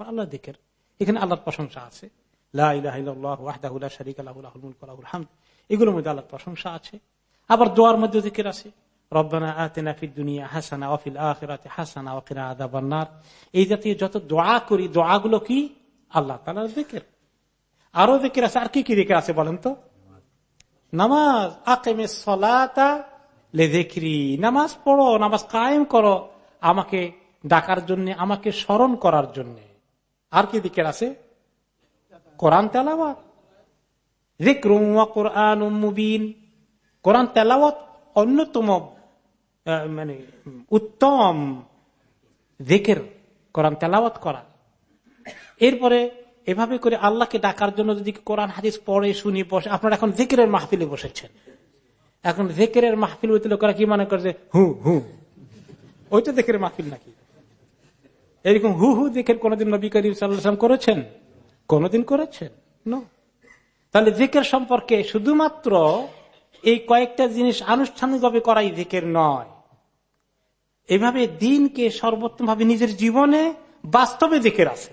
আল্লাহ দিকের। এখানে আল্লাহর প্রশংসা আছে। এগুলোর মধ্যে প্রশংসা আছে। আবার দোয়ার মধ্যে দিকের আছে। এই জাতীয় যত দোয়া করি, দোয়াগুলো কি? আল্লাহ আরও জিকির আছে। আর কি কি জিকির আছে বলেন তো? নামাজ। লেদেখরি, নামাজ পড়ো, নামাজ কায়েম করো, আমাকে ডাকার জন্য, আমাকে স্মরণ করার জন্য। আর কি দিকের আছে? কোরআন তেলাওয়াত। কোরআন তেলাওয়াত অন্যতম মানে উত্তম দিকের কোরআন তেলাওয়াত করা। এরপরে এভাবে করে আল্লাহকে ডাকার জন্য যদি কোরআন, হাদিস পড়ে, শুনি, বসে, আপনারা এখন জেকেরের মাহফিলে বসেছেন। এখন জেকেরের মাহফিল হইতে লোকেরা কি মনে করছে? হু হু। ওইটা দেখের মাহফিল নাকি? এরকম হু হু দেখের কোনদিন নবী করিম সাল্লাম করেছেন? কোনদিন করেছেন? ন তাহলে জেকের সম্পর্কে শুধুমাত্র এই কয়েকটা জিনিস আনুষ্ঠানিকভাবে করাই জেকের নয়। এভাবে দিনকে সর্বোত্তম ভাবে নিজের জীবনে বাস্তবে জেকের আছে।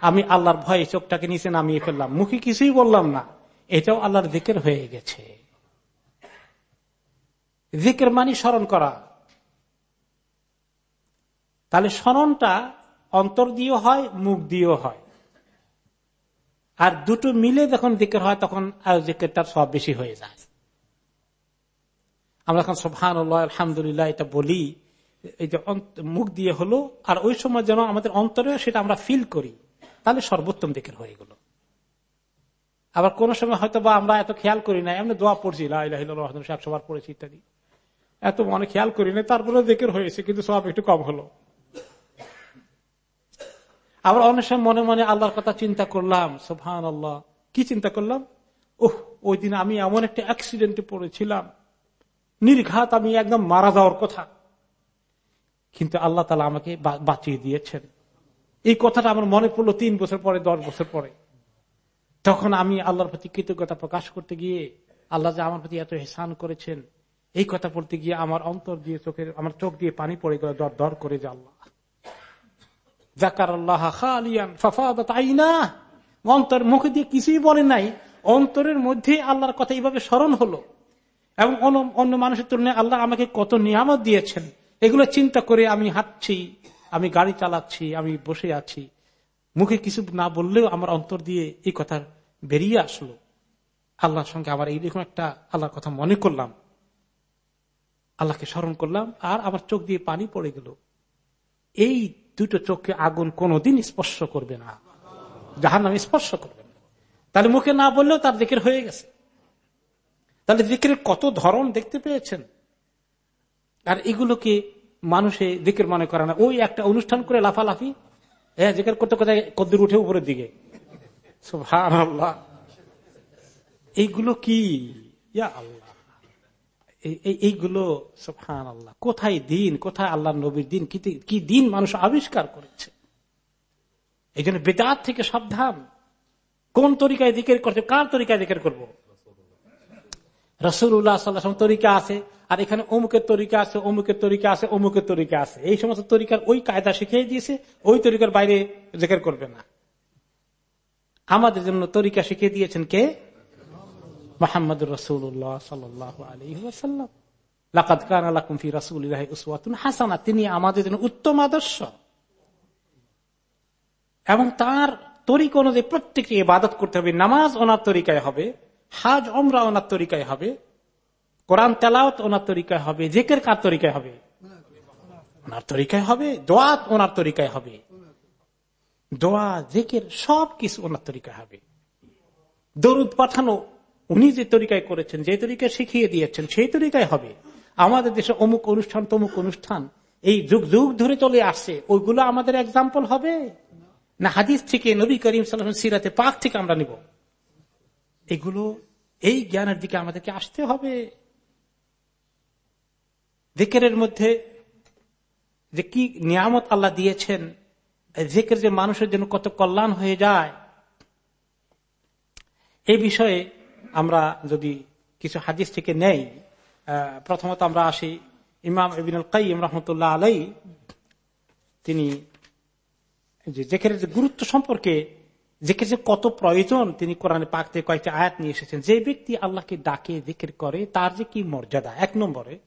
আমি আল্লাহর ভয়ে চোখটাকে নিচে নামিয়ে ফেললাম, মুখে কিছুই বললাম না। এটাও আল্লাহর দিকের হয়ে গেছে। জিকের মানি স্মরণ করা। তাহলে স্মরণটা অন্তর দিয়েও হয়, মুখ দিয়েও হয়। আর দুটো মিলে যখন দিকের হয়, তখন জিকেরটার সব বেশি হয়ে যায়। আমরা এখন সোহান আলহামদুলিল্লাহ এটা বলি, এই যে মুখ দিয়ে হলো, আর ওই সময় যেন আমাদের অন্তরে সেটা আমরা ফিল করি, তাহলে সর্বোত্তম দিকের হয়ে গেল। আবার কোন সময় হয়তো বা আমরা এত খেয়াল করি না, এমনি দোয়া পড়ছি একশো বার পড়েছি ইত্যাদি। এত মনে খেয়াল করি না তারপরে দেখের হয়েছে, কিন্তু সব একটু কম হলো। আবার অনেক সময় মনে মনে আল্লাহর কথা চিন্তা করলাম সোহান আল্লাহ কি চিন্তা করলাম? ওহ ওই দিন আমি এমন একটা অ্যাক্সিডেন্টে পড়েছিলাম। নির্ঘাত আমি একদম মারা যাওয়ার কথা। কিন্তু আল্লাহ তালা আমাকে বাঁচিয়ে দিয়েছেন। এই কথাটা আমার মনে পড়ল তিন বছর পরে, দশ বছর পরে। তখন আমি আল্লাহর প্রতি কৃতজ্ঞতা প্রকাশ করতে গিয়ে আল্লাহ যে আমার প্রতি এত হেসান করেছেন এই কথা বলতে গিয়ে আমার অন্তর দিয়ে চোখের, আমার চোখ দিয়ে পানি পড়ে গেল, দর দর করে যে আল্লাহ। জাকার আল্লাহ তাই না অন্তর মুখে দিয়ে কিছুই বলে নাই। অন্তরের মধ্যে আল্লাহর কথা এইভাবে স্মরণ হলো। এবং অন্য মানুষের তুলনায় আল্লাহ আমাকে কত নিয়ামত দিয়েছেন। এগুলো চিন্তা করে আমি হাঁটছি, আমি গাড়ি চালাচ্ছি, আমি বসে আছি। মুখে কিছু না বললেও আমার অন্তর দিয়ে এই কথা বেরিয়ে আসলো। আল্লাহর সঙ্গে আবার এইরকম একটা আল্লাহর কথা মনে করলাম। আল্লাহকে স্মরণ করলাম, আর আমার চোখ দিয়ে পানি পড়ে গেল। এই দুটো চোখকে আগুন কোনোদিন স্পর্শ করবে না। যাহার নাম স্পর্শ করবে না। তাহলে মুখে না বললেও তার দিকের হয়ে গেছে। তাহলে দিকের কত ধরন দেখতে পেয়েছেন? আর এগুলোকে মানুষে দিকের মনে করে না? ওই একটা অনুষ্ঠান করে লাফালাফি হ্যাঁ জিকের করতে কোথায় কদ্দুর উঠে উপরের দিকে। এইগুলো কি? ইয়া আল্লাহ। এইগুলো সুফহান আল্লাহ কোথায় দিন, কোথায় আল্লাহ নবীর দিন, কি দিন মানুষ আবিষ্কার করেছে? এই জন্য বেদাত থেকে সাবধান। কোন তরিকায় দিকের করছে, কার তরিকায় দিকের করব? রসুল্লাহ সাল্লাহ তরিকা আছে, আর এখানে অমুকের তরিকা আছে, অমুকের তরিকা আছে, অমুকের তরিকা আছে। এই সমস্ত তরিকার ওই কায়দা শিখিয়ে দিয়েছে, ওই তরিকার বাইরে জেকের করবে না। আমাদের জন্য তরিকা শিখিয়ে দিয়েছেন কে? মোহাম্মদ রসুল্লাহ সাল্লাম হাসানা তিনি আমাদের জন্য উত্তম আদর্শ এবং তার তরিক অনুযায়ী প্রত্যেকটি ইবাদত করতে হবে নামাজ ওনার তরিকায় হবে হাজ অমরা ওনার তরিকায় হবে কোরআন তেলাওত ওনার তরিকায় হবে জেকের কার তরিকায় হবে ওনার তরিকায় হবে দোয়াত ওনার তরিকায় হবে দোয়া জেকের সব কিছু ওনার তরিকায় হবে দরুদ পাঠানো উনি যে তরিকায় করেছেন, যে তরিকায় শিখিয়ে দিয়েছেন, সেই তরিকায় হবে। আমাদের দেশে অমুক অনুষ্ঠান, তমুক অনুষ্ঠান। এই যুগ যুগ ধরে চলে আসছে। ওইগুলো আমাদের এক্সাম্পল হবে? না, হাদিস থেকে, নবী করিম সাল্লাম সিরাতে পাক থেকে আমরা নিব। এগুলো, এই জ্ঞানের দিকে আমাদেরকে আসতে হবে। জেকের মধ্যে যে কি নিয়ামত আল্লাহ দিয়েছেন জেকের যে মানুষের জন্য কত কল্যাণ হয়ে যায় এই বিষয়ে আমরা যদি কিছু হাদিস থেকে নেই প্রথমত আমরা আসি ইমাম এবিনুল কাইম রহমতুল্লাহ আলাই তিনি যে জেকের যে গুরুত্ব সম্পর্কে জেকের যে কত প্রয়োজন, তিনি কোরআনে পাকতে কয়েকটি আয়াত নিয়ে এসেছেন। যে ব্যক্তি আল্লাহকে ডাকে, জেকের করে, তার যে কি মর্যাদা? এক নম্বরে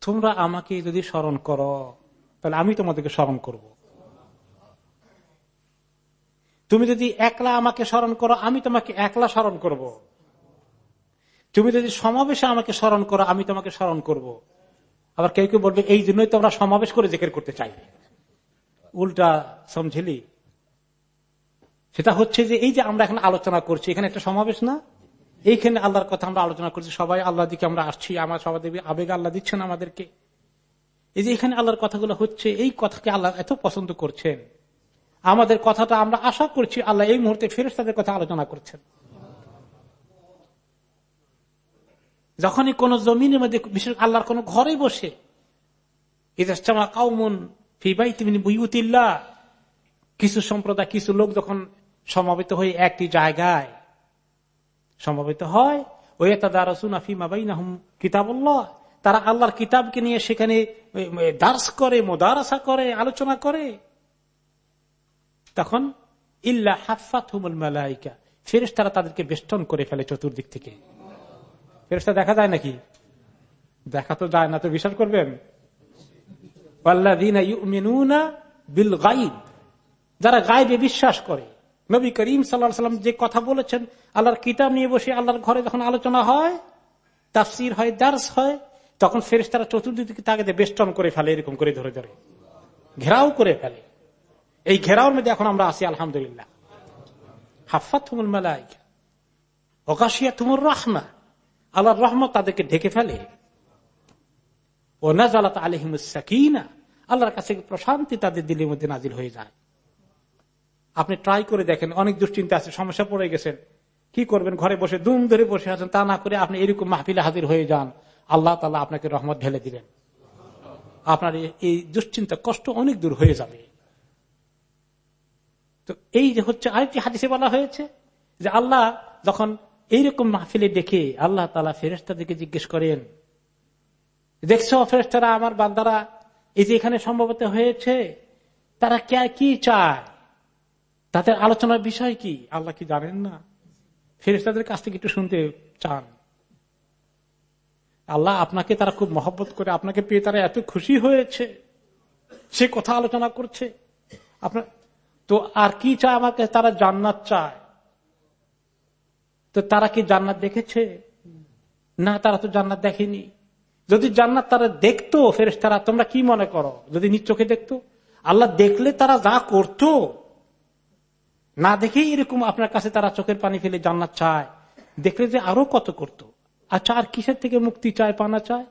তোমরা আমাকে যদি স্মরণ করো, তাহলে আমি তোমাদেরকে স্মরণ করব। তুমি যদি একলা আমাকে স্মরণ করো, আমি তোমাকে একলা স্মরণ করব। তুমি যদি সমাবেশে আমাকে স্মরণ করো, আমি তোমাকে স্মরণ করব। আবার কেউ কেউ বলবে, এই জন্যই তো আমরা সমাবেশ করে জেকের করতে চাই। উল্টা সমঝিলি? সেটা হচ্ছে যে এই যে আমরা এখন আলোচনা করছি, এখানে একটা সমাবেশ না? এইখানে আল্লাহর কথা আমরা আলোচনা করছি, সবাই আল্লাহ দিকে আমরা আসছি, আমার সবাই আবেগ আল্লাহ দিচ্ছেন আমাদেরকে। এই যে এখানে আল্লাহর কথাগুলো হচ্ছে, এই কথাকে আল্লাহ এত পছন্দ করছেন। আমাদের কথাটা আমরা আশা করছি আল্লাহ এই মুহূর্তে ফেরেস তাদের কথা আলোচনা করছেন। যখনই কোন জমিনের মধ্যে বিশেষ আল্লাহর কোন ঘরে বসে কাউমন ফিবাই তুমি বুইউতিল্লা কিছু সম্প্রদায়, কিছু লোক যখন সমাবেত হয়ে একটি জায়গায় সমাবেত হয় ওই তারা সুনাফিমা বাইনাহুম কিতাবুল্লাহ তারা আল্লাহর কিতাবকে নিয়ে সেখানে দার্স করে, মোদারাসা করে, আলোচনা করে। তখন, ইল্লা হাফাত হুমুল মালাইকা ফেরেস তারা তাদেরকে বেষ্টন করে ফেলে চতুর্দিক থেকে। ফেরেসটা দেখা যায় নাকি? দেখা তো যায় না, তো বিশ্বাস করবেন। বিল যারা গাইবে বিশ্বাস করে। নবী করিম সাল্লাম যে কথা বলেছেন, আল্লাহর কিতাব নিয়ে বসে আল্লাহর ঘরে যখন আলোচনা হয়, তাফসির হয়, দার্স হয়, তখন ফেরেস তারা চতুর্দিকে তাকে বেষ্টন করে ফেলে, এরকম করে ধরে ধরে, ঘেরাও করে ফেলে। এই ঘেরাওর মধ্যে এখন আমরা আছি, আলহামদুলিল্লাহ। হাফাত তুমুল মালাই অকাশিয়া তুমুর রহমা, আল্লাহর রহমত তাদেরকে ঢেকে ফেলে। ও নাজালাত আলহিমুসাকিনা আল্লাহর কাছে প্রশান্তি তাদের দিলের মধ্যে নাজিল হয়ে যায়। আপনি ট্রাই করে দেখেন, অনেক দুশ্চিন্তা আছে, সমস্যা পড়ে গেছেন। কি করবেন? ঘরে বসে দুম ধরে বসে আছেন, তা না করে আপনি এরকম মাহফিলে হাজির হয়ে যান। আল্লাহ তালা আপনাকে রহমত ঢেলে দিলেন আপনার এই দুশ্চিন্তা, কষ্ট অনেক দূর হয়ে যাবে। তো এই যে হচ্ছে আরেকটি হাদিসে বলা হয়েছে যে আল্লাহ যখন এইরকম মাহফিলে ডেকে আল্লাহ তালা ফেরেস্তাদেরকে জিজ্ঞেস করেন, দেখছ ফেরেস্তারা আমার বান্দারা, এই যে এখানে সম্ভবত হয়েছে, তারা কি চায়? তাদের আলোচনার বিষয় কি? আল্লাহ কি জানেন না? ফেরেস্তাদের কাছ থেকে একটু শুনতে চান। আল্লাহ আপনাকে তারা খুব মহব্বত করে, আপনাকে পেয়ে তারা এত খুশি হয়েছে, সে কথা আলোচনা করছে। আপনার তো আর কি চায় আমাকে? তারা জান্নাত চায়। তো তারা কি জান্নাত দেখেছে? না, তারা তো জান্নাত দেখেনি। যদি জান্নাত তারা দেখতো ফেরেস তারা তোমরা কি মনে করো? যদি নিজ চোখে দেখতো? আল্লাহ দেখলে তারা যা করতো, না দেখেই এরকম আপনার কাছে তারা চোখের পানি ফেলে জান্নাত চায়। দেখলে যে আরও কত করত। আচ্ছা আর কিসের থেকে মুক্তি চায়, পানা চায়?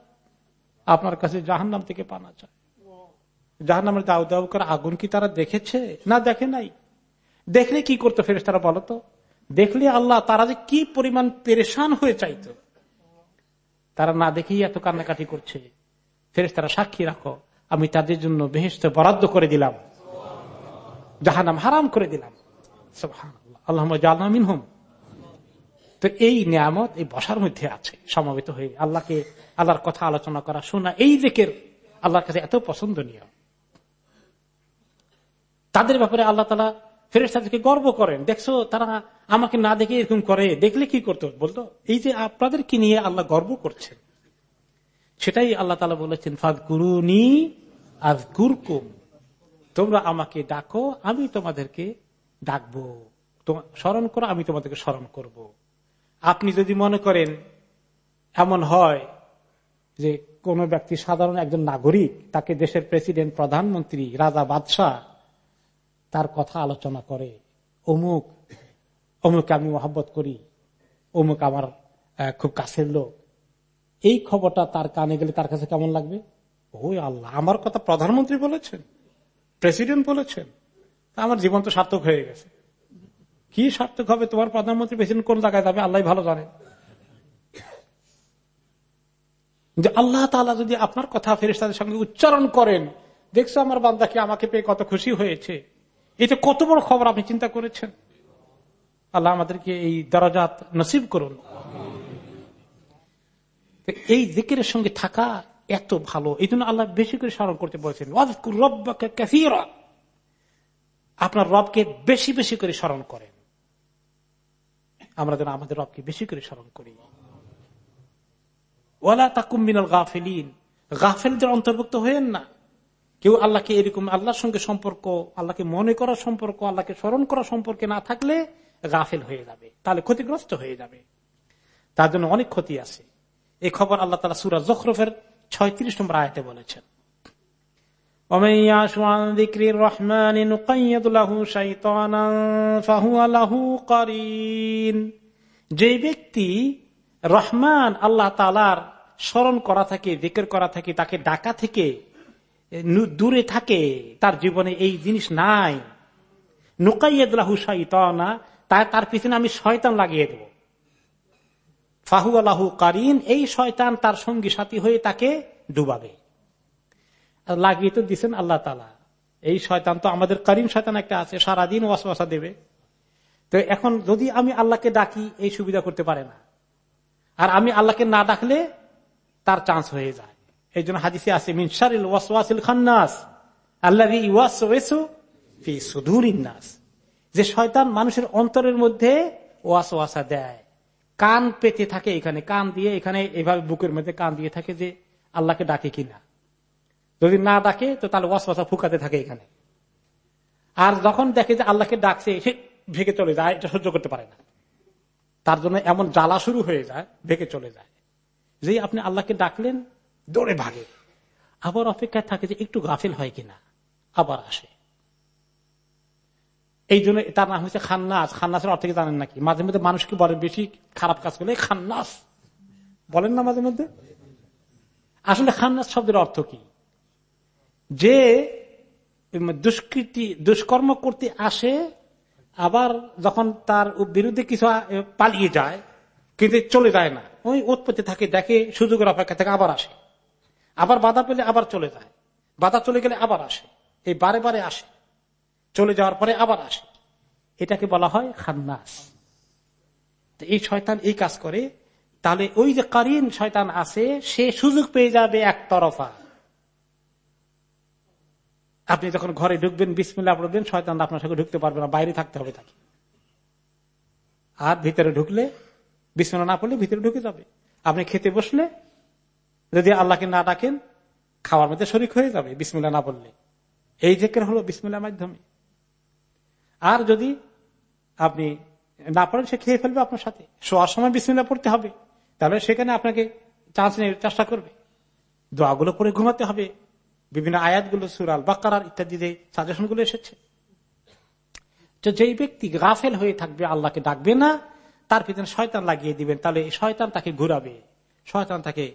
আপনার কাছে জাহান্নাম থেকে পানা চায়। জাহান্নামের দাউ দাউ করে আগুন কি তারা দেখেছে? না, দেখে নাই। দেখলে কি করতো ফেরেস তারা বলতো দেখলে আল্লাহ তারা যে কি পরিমাণ পেরেশান হয়ে চাইত। তারা না দেখেই এত কান্নাকাটি করছে। ফেরেস তারা সাক্ষী রাখো, আমি তাদের জন্য বেহেস্ত বরাদ্দ করে দিলাম। জাহানাম হারাম করে দিলাম। আল্লাহ জালমিন হোম তো এই নিয়ামত এই বসার মধ্যে আছে, সমাবেত হয়ে। আল্লাহকে, আল্লাহর কথা আলোচনা করা, শোনা, এই দিকের আল্লাহর কাছে এত পছন্দনীয়। তাদের ব্যাপারে আল্লাহ তালা ফেরেস্তাদেরকে গর্ব করেন। দেখছ, তারা আমাকে না দেখে এরকম করে, দেখলে কি করতো? বলতো, এই যে আপনাদেরকে নিয়ে আল্লাহ গর্ব করছেন, সেটাই আল্লাহ তালা বলেছেন ফাদ গুরুনি আজ গুরকুম তোমরা আমাকে ডাকো, আমি তোমাদেরকে ডাকবো। স্মরণ করো, আমি তোমাদেরকে স্মরণ করব। আপনি যদি মনে করেন, এমন হয় যে কোন ব্যক্তি সাধারণ একজন নাগরিক, তাকে দেশের প্রেসিডেন্ট, প্রধানমন্ত্রী, রাজা, বাদশাহ তার কথা আলোচনা করে, অমুক অমুক আমি মহাব্বত করি, অমুক আমার খুব কাছের লোক। এই খবরটা তার কানে গেলে তার কাছে কেমন লাগবে? ওই আল্লাহ, আমার কথা প্রধানমন্ত্রী বলেছেন, প্রেসিডেন্ট বলেছেন। আমার জীবন তো সার্থক হয়ে গেছে। কি সার্থক হবে? তোমার প্রধানমন্ত্রী, প্রেসিডেন্ট কোন জায়গায় যাবে? আল্লাহ ভালো জানেন যে আল্লাহ তালা যদি আপনার কথা ফেরেস্তাদের সঙ্গে উচ্চারণ করেন, দেখছ আমার বান্দাকে আমাকে পেয়ে কত খুশি হয়েছে? এটা কত বড় খবর আপনি চিন্তা করেছেন? আল্লাহ আমাদেরকে এই দরাজাত নসিব করুন। এই জিকিরের সঙ্গে থাকা এত ভালো, এই জন্য আল্লাহ বেশি করে স্মরণ করতে বলছেন আপনার রবকে বেশি বেশি করে স্মরণ করেন। আমরা যেন আমাদের রবকে বেশি করে স্মরণ করি। ওয়ালা তাকুমিনাল গাফেলিন। গাফেলদের অন্তর্ভুক্ত হয়েন না। কেউ আল্লাহকে এরকম আল্লাহর সঙ্গে সম্পর্ক, আল্লাহকে মনে করার সম্পর্ক, আল্লাহকে স্মরণ করার সম্পর্কে না থাকলে গাফেল হয়ে যাবে, তাহলে ক্ষতিগ্রস্ত হয়ে যাবে। তার জন্য অনেক ক্ষতি আছে। এই খবর আল্লাহ তালা সুরা জখরফের ছয়ত্রিশ নম্বর আয়তে বলেছেন। যে ব্যক্তি রহমান আল্লাহ তালার স্মরণ করা থাকে দিকের করা থাকে, তাকে ডাকা থেকে দূরে থাকে, তার জীবনে এই জিনিস নাই। নুকাইয়াদুল্লাহু শৈতানা তার পিছনে আমি শয়তান লাগিয়ে দেব। ফাহু আলাহু কারিন, এই শয়তান তার সঙ্গী সাথী হয়ে তাকে ডুবাবে। লাগিয়ে তো দিচ্ছেন আল্লাহ তালা এই শয়তান তো আমাদের কারিম শয়তান একটা আছে, সারাদিন ওয়াসওয়াসা দেবে। তো এখন যদি আমি আল্লাহকে ডাকি, এই সুবিধা করতে পারে না। আর আমি আল্লাহকে না ডাকলে তার চান্স হয়ে যায়। এই জন্য হাদিসে আছে মিনসারিল ওয়াসওয়াসিল খান্নাস আল্লাহ নাস। যে শয়তান মানুষের অন্তরের মধ্যে ওয়াসওয়াসা দেয়। কান পেতে থাকে এখানে, কান দিয়ে এখানে, এভাবে বুকের মধ্যে কান দিয়ে থাকে যে আল্লাহকে ডাকে কিনা। যদি না ডাকে, তো তাহলে ওয়াসওয়াসা ফুকাতে থাকে এখানে। আর যখন দেখে যে আল্লাহকে ডাকছে, সে ভেগে চলে যায়, এটা সহ্য করতে পারে না। তার জন্য এমন জ্বালা শুরু হয়ে যায় ভেগে চলে যায়। যেই আপনি আল্লাহকে ডাকলেন দৌড়ে ভাগে। আবার অপেক্ষায় থাকে যে একটু গাফিল হয় কিনা। আবার আসে। এই জন্য তার নাম হচ্ছে খান্নাস। খান্নাসের অর্থ কি জানেন নাকি? মাঝে মধ্যে মানুষ কি বলে বেশি খারাপ কাজ করলে? খান্নাস। বলেন না মাঝে মধ্যে। আসলে খান্নাস শব্দের অর্থ কি? যে দুষ্কৃতি, দুষ্কর্ম করতে আসে, আবার যখন তার বিরুদ্ধে কিছু পালিয়ে যায়, কিন্তু চলে যায় না, ওই উৎপত্তি থাকে, দেখে সুযোগের অপেক্ষা থেকে, আবার আসে। আবার বাধা পেলে আবার চলে যায়। বাধা চলে গেলে আবার আসে। এই বারে বারে আসে। চলে যাওয়ার পরে আবার আসে। এটাকে বলা হয় খান্নাস। এই শয়তান এই কাজ করে। তাহলে ওই যে কারিন শয়তান আছে, সে সুযোগ পেয়ে যাবে এক তরফা আপনি যখন ঘরে ঢুকবেন বিসমিল্লা পড়বেন শয়তান আপনার সঙ্গে ঢুকতে পারবে না, বাইরে থাকতে হবে তাকে। আর ভিতরে ঢুকলে বিসমিল্লা না পড়লে ভিতরে ঢুকে যাবে। আপনি খেতে বসলে যদি আল্লাহকে না ডাকেন, খাওয়ার মধ্যে শরিক হয়ে যাবে বিসমিল্লা না বললে। এই জেকের হলো বিসমিল্লার মাধ্যমে। আর যদি আপনি না পড়েন, সে খেয়ে ফেলবে আপনার সাথে। শোয়ার সময় বিসমিল্লা পড়তে হবে। তাহলে সেখানে আপনাকে চান্স নেই চেষ্টা করবে। দোয়াগুলো পরে ঘুমাতে হবে। বিভিন্ন আয়াতগুলো সুরাল বাকার ইত্যাদি সাজেশনগুলো এসেছে। তো যেই ব্যক্তি গাফেল হয়ে থাকবে, আল্লাহকে ডাকবে না, তার পিছনে শয়তান লাগিয়ে দিবেন। তাহলে শয়তান তাকে ঘুরাবে। শয়তান তাকে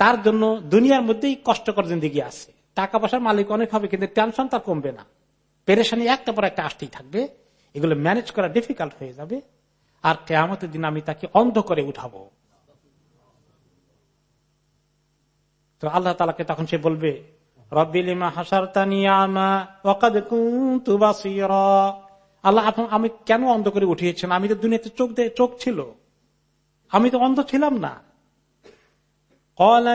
তার জন্য দুনিয়ার মধ্যেই কষ্টকর জিন্দিগি আছে। টাকা পয়সার মালিক অনেক হবে, কিন্তু টেনশন তার কমবে না। পেরেশানি একটা পর একটা আসতেই থাকবে। এগুলো ম্যানেজ করা ডিফিকাল্ট হয়ে যাবে। আর কেয়ামতের দিন আমি তাকে অন্ধ করে উঠাবো। তো আল্লাহ তালাকে তখন সে বলবে রবিলিমা হাসার আল্লাহ আমি কেন অন্ধ করে উঠিয়েছেন? আমি তো দুনিয়াতে চোখ চোখ ছিল। আমি তো অন্ধ ছিলাম না। তখন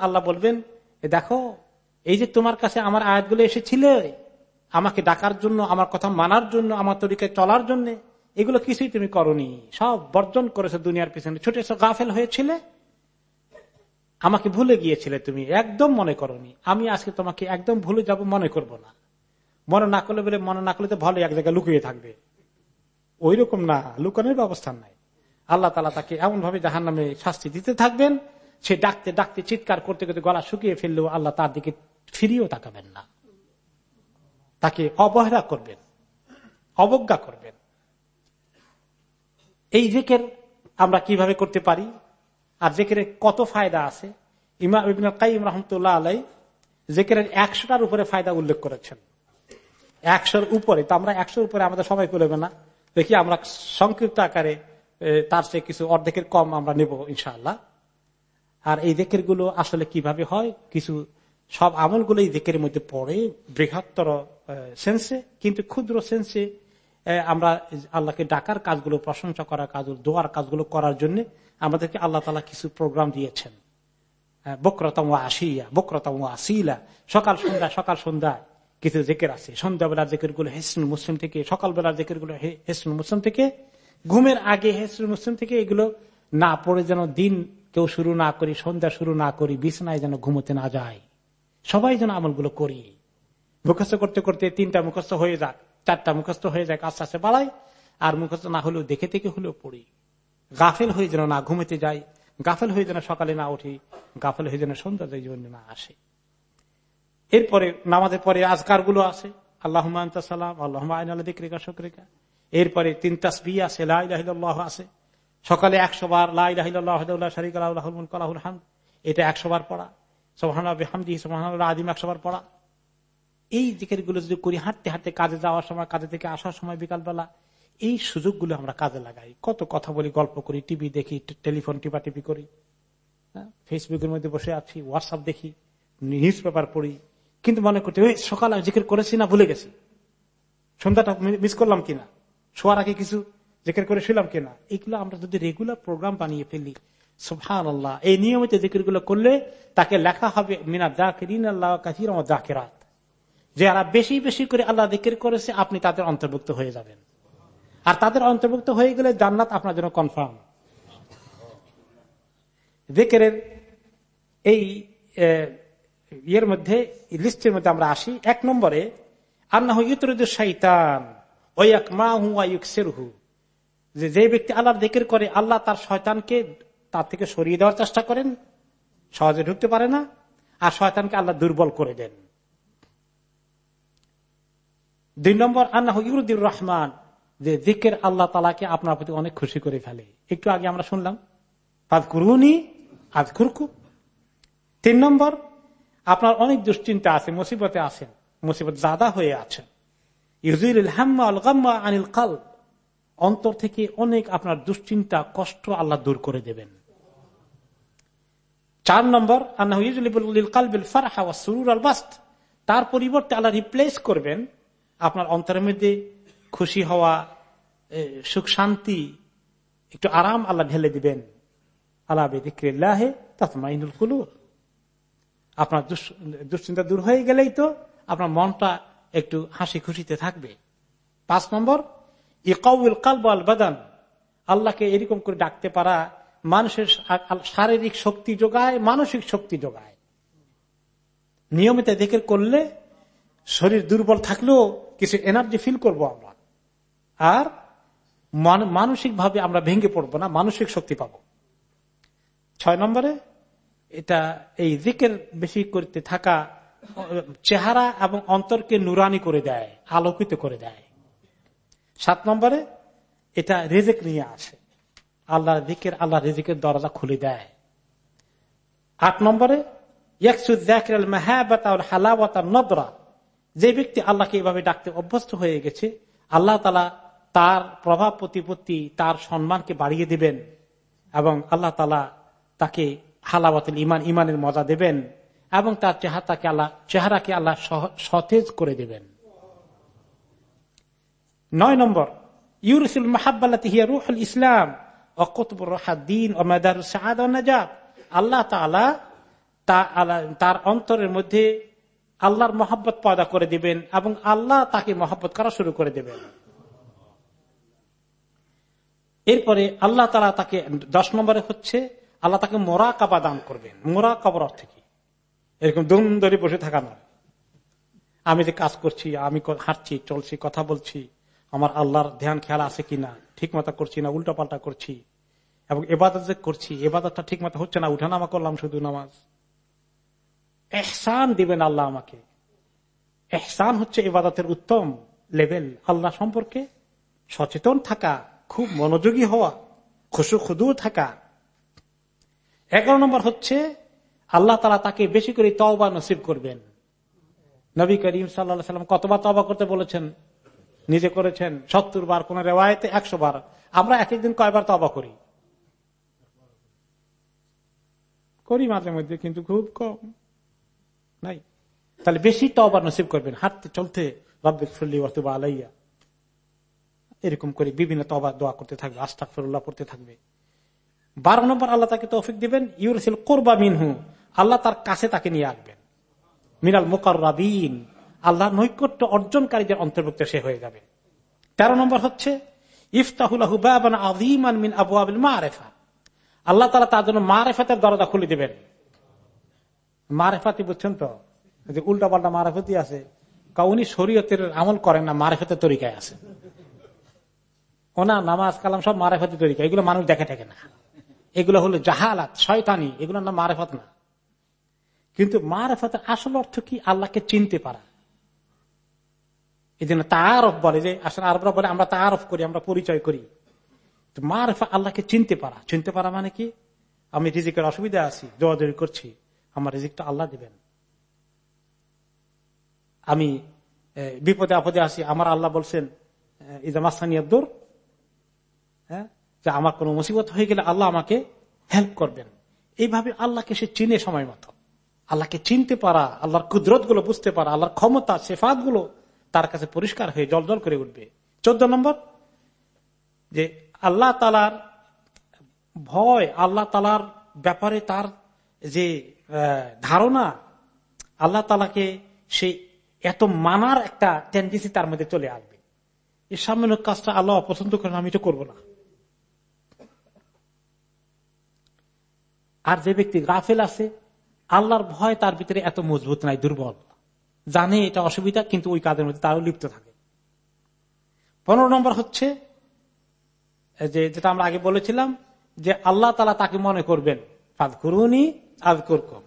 আল্লাহ বলবেন দেখো, এই যে তোমার কাছে আমার আয়াতগুলো এসেছিল, আমাকে ডাকার জন্য, আমার কথা মানার জন্য, আমার তরিকে চলার জন্য, এগুলো কিছুই তুমি করনি। সব বর্জন করেছ দুনিয়ার পিছনে। ছোট গাফেল হয়েছিলে। আমাকে ভুলে গিয়েছিলে তুমি। একদম মনে করনি। আমি আজকে তোমাকে একদম ভুলে যাব, মনে করব না। মনে না করলে বলে, মনে না করলে তো ভালো এক জায়গায় লুকিয়ে থাকবে। ওই রকম না, লুকানোর ব্যবস্থা নাই। আল্লাহ তালা তাকে এমন ভাবে জাহান নামে শাস্তি দিতে থাকবেন, সে ডাকতে ডাকতে চিৎকার করতে করতে গলা শুকিয়ে ফেললেও আল্লাহ তার দিকে ফিরিয়েও তাকাবেন না। তাকে অবহেলা করবেন, অবজ্ঞা করবেন। এই জেকের আমরা কীভাবে করতে পারি? আর জেকের কত ফায়দা আছে? ইমা কাইম রহমতুল্লাহ আলাই জেকের একশোটার উপরে ফায়দা উল্লেখ করেছেন। একশোর উপরে, তো আমরা একশোর উপরে আমাদের সবাই করবে না। দেখি আমরা সংক্ষিপ্ত আকারে তার চেয়ে কিছু অর্ধেকের কম আমরা নেব, ইনশাআল্লাহ। আর এই দেখেরগুলো আসলে কীভাবে হয়, কিছু সব আমলগুলো এই দেখের মধ্যে পড়ে, বৃহত্তর সেন্সে কিন্তু ক্ষুদ্র সেন্সে আমরা আল্লাহকে ডাকার কাজগুলো, প্রশংসা করার কাজগুলো দোয়ার কাজগুলো করার জন্য আমাদেরকে আল্লাহ তালা কিছু প্রোগ্রাম দিয়েছেন। বক্রতম আসিয়া বক্রতম আসিলা, সকাল সন্ধ্যা, সকাল সন্ধ্যায়। কিছু জেকের আছে। সন্ধ্যাবেলার জেকেরগুলো হেসনুল মুসলিম থেকে, সকালবেলার জেকেরগুলো হেসনুল মুসলিম থেকে, ঘুমের আগে হেসনুল মুসলিম থেকে এগুলো না পড়ে যেন দিন কেউ শুরু না করি, সন্ধ্যা শুরু না করি, বিছনায় যেন ঘুমোতে না যায়। সবাই যেন আমলগুলো করি। মুখস্থ করতে করতে তিনটা মুখস্থ হয়ে যাক, চারটা মুখস্থ হয়ে যায় আস্তে আস্তে বাড়াই, আর মুখস্থ না হলেও দেখে থেকে হলেও পড়ি। গাফেল হয়ে যেন না ঘুমেতে যাই, গাফেল হয়ে যেন সকালে না উঠি, গাফেল হয়ে যেন সন্ধ্যা জীবনে না আসে। এরপরে, নামাজের পরে আজকারগুলো আছে আল্লাহ সালাম আল্লাহ দিক্রিকা শকরিকা। এরপরে তিন তাসবি আছে লাহ আছে। সকালে একশো বার আল্লাহুল হাম এটা একশো বার পড়া। সোহান আদিম একশো বার পড়া। এই গুলো যদি করি, হাঁটতে হাঁটতে কাজে যাওয়ার সময়, কাজে থেকে আসার সময় বিকালবেলা, এই সুযোগগুলো আমরা কাজে লাগাই। কত কথা বলি, গল্প করি, টিভি দেখি টেলিফোন করি। ফেসবুকের মধ্যে বসে আছি, হোয়াটসঅ্যাপ দেখি, নিউজ পেপার পড়ি। কিন্তু মনে করতে ওই সকালে জিকির করেছি না, ভুলে গেছি। সন্ধ্যাটা মিস করলাম কিনা? শোয়ার আগে কিছু জিকির করে শুলাম কিনা? এগুলো আমরা যদি রেগুলার প্রোগ্রাম বানিয়ে ফেলি আল্লাহ এই নিয়মিত জিকিরগুলো করলে তাকে লেখা হবে মিনা জাকিরিন আল্লাহ যে যারা বেশি বেশি করে আল্লাহ দিকির করেছে, আপনি তাদের অন্তর্ভুক্ত হয়ে যাবেন। আর তাদের অন্তর্ভুক্ত হয়ে গেলে জান্নাত আপনার জন্য কনফার্ম দিকের এই ইয়ের মধ্যে লিস্টের মধ্যে আমরা আসি। এক নম্বরে আন্না শৈতান ওয়াক মা হুয়াইকসেরহু যে যে ব্যক্তি আল্লাহ দিকের করে, আল্লাহ তার শয়তানকে তার থেকে সরিয়ে দেওয়ার চেষ্টা করেন, সহজে ঢুকতে পারে না, আর শয়তানকে আল্লাহ দুর্বল করে দেন। দুই নম্বর আন্না ইউরুদ্দির রহমান, যে দিকের আল্লাহ তালাকে আপনার প্রতি অনেক খুশি করে ফেলে। একটু আগে আমরা শুনলাম আজ করুনি আজ খুরকু তিন নম্বর আপনার অনেক দুশ্চিন্তা আছে, মুসিবতে আছেন, মুসিবত জাদা হয়ে আছেন। ইউজুল হাম্মা আল গাম্মা আনিল কাল অন্তর থেকে অনেক আপনার দুশ্চিন্তা, কষ্ট আল্লাহ দূর করে দেবেন। চার নম্বর তার পরিবর্তে আল্লাহ রিপ্লেস করবেন আপনার অন্তরের মধ্যে খুশি হওয়া সুখ শান্তি, একটু আরাম আল্লাহ ঢেলে দিবেন। আল্লাহ বেদিক্লাহে তাসমাইনুল কুলু আপনার দুশ্চিন্তা দূর হয়ে গেলেই তো আপনার মনটা একটু হাসি খুশিতে থাকবে। পাঁচ নম্বর, ইকাউল কালবাল বাদান। আল্লাহকে এরকম করে ডাকতে পারা মানুষের শারীরিক শক্তি যোগায়, মানসিক শক্তি যোগায়। নিয়মিত দেখে করলে শরীর দুর্বল থাকলেও কিছু এনার্জি ফিল করব আমরা। আর মানসিক ভাবে আমরা ভেঙে পড়ব না, মানসিক শক্তি পাব। ছয় নম্বরে এটা এই দিকের বেশি করতে থাকা, চেহারা এবং অন্তরকে নুরানি করে দেয়, আলোকিত করে দেয়। সাত নম্বরে, এটা রেজেক নিয়ে আসে। আল্লাহ দিকের আল্লাহ রেজেকের দরজা খুলে দেয়। আট নম্বরে নদরা। যে ব্যক্তি আল্লাহকে এভাবে ডাকতে অভ্যস্ত হয়ে গেছে, আল্লাহ তালা তার প্রভাব প্রতিপত্তি, তার সম্মানকে বাড়িয়ে দিবেন এবং আল্লাহ তালা তাকে হালাবাতুল ইমান ইমানের মজা দেবেন এবং তার চেহারাকে আল্লাহ চেহারাকে আল্লাহ সতেজ করে দেবেন। নয় নম্বর, ইউরুসুল মাহাব্বাল্লাহ হিয়া রুহুল ইসলাম অকতবুর রাহাদ্দিন ও মেদার সাহাদ আল্লাহ তালা তার অন্তরের মধ্যে আল্লাহর মহাব্বত পয়দা করে দিবেন এবং আল্লাহ তাকে মহাব্বত করা শুরু করে দেবেন। এরপরে আল্লাহ তালা তাকে দশ নম্বরে হচ্ছে আল্লাহ তাকে মোরা কাবা দান করবেন। মোরা কাবার অর্থ কি? এরকম দুম ধরে বসে থাকা নয় আমি যে কাজ করছি, আমি হাঁটছি, চলছি, কথা বলছি, আমার আল্লাহর ধ্যান, খেয়াল আছে কিনা ঠিক মতো করছি না উল্টা পাল্টা করছি, এবং এবাদত যে করছি, এবাদতটা ঠিক মতো হচ্ছে না, উঠানামা করলাম শুধু নামাজ। এহসান দিবেন আল্লাহ আমাকে। এহসান হচ্ছে এবাদতের উত্তম লেভেল। আল্লাহ সম্পর্কে সচেতন থাকা, খুব মনোযোগী হওয়া খুশু খুদু থাকা এগারো নম্বর হচ্ছে, আল্লাহ তালা তাকে বেশি করে তওবা নসিব করবেন। নবী করিম সাল্লা সাল্লাম কতবার তবা করতে বলেছেন? নিজে করেছেন সত্তর বার, কোন রেওয়ায়তে একশো বার। আমরা এক একদিন কয়বার তবা করি? করি মাঝে মধ্যে, কিন্তু খুব কম। নাই। তাহলে বেশি তবা নসিব করবেন। হাঁটতে, চলতে রব্বিক ফুল্লি অথবা আলাইয়া। এরকম করে বিভিন্ন তবা দোয়া করতে থাকবে আস্তাক ফিরুল্লাহ করতে থাকবে। বারো নম্বর আল্লাহ তাকে তৌফিক দিবেন, ইউরসিল কোরবা মিনহু। আল্লাহ তার কাছে তাকে নিয়ে আসবেন। মিনাল মোকার আল্লাহ নৈকট্য অর্জনকারীদের অন্তর্ভুক্ত সে হয়ে যাবে। তেরো নম্বর হচ্ছে মারেফা। আল্লাহ তার জন্য মারেফাতের দরজা খুলে দেবেন। মারেফাতি বুঝছেন তো? যে উল্টা পাল্টা মারেফতি আছে। কা উনি শরীয়তের আমল করেন না, মারেফতের তরিকায় আছে। ওনা নামাজ, কালাম সব মারেফতের তরিকা এগুলো মানুষ দেখে থাকে না। এগুলো হলো জাহালাত, শয়তানি এগুলো না মারেফত না। কিন্তু মারেফতের আসল অর্থ কি? আল্লাহকে চিনতে পারা। এই জন্য তারফ বলে যে, আসলে আরবরা বলে, আমরা তারফ করি, আমরা পরিচয় করি। মারেফা আল্লাহকে চিনতে পারা। চিনতে পারা মানে কি? আমি রিজিকের অসুবিধা আছি জোয়াজরি করছি, আমার রিজিকটা আল্লাহ দিবেন। আমি বিপদে আপদে আসি আমার আল্লাহ বলছেন ইজামাসানিয়াদ্দুর হ্যাঁ? যে আমার কোন মুসিবত হয়ে গেলে আল্লাহ আমাকে হেল্প করবেন। এইভাবে আল্লাহকে সে চিনে সময় মতো। আল্লাহকে চিনতে পারা, আল্লাহর কুদরতগুলো বুঝতে পারা, আল্লাহর ক্ষমতা সেফাতগুলো তার কাছে পরিষ্কার হয়ে জল জল করে উঠবে। চোদ্দ নম্বর, যে আল্লাহ তালার ভয়, আল্লাহ তালার ব্যাপারে তার যে ধারণা, আল্লাহ তালাকে সে এত মানার একটা টেন্ডেন্সি তার মধ্যে চলে আসবে। এই সামান্য কাজটা আল্লাহ অপছন্দ করেন, আমি এটা করব না। আর যে ব্যক্তি গাফেল আছে, আল্লাহর ভয় তার ভিতরে এত মজবুত নাই, দুর্বল। জানে এটা অসুবিধা, কিন্তু ওই কাজের মধ্যে তারও লিপ্ত থাকে। পনেরো নম্বর হচ্ছে যে যেটা আমরা আগে বলেছিলাম, যে আল্লাহ তালা তাকে মনে করবেন ফাদ করুনি আজ করকম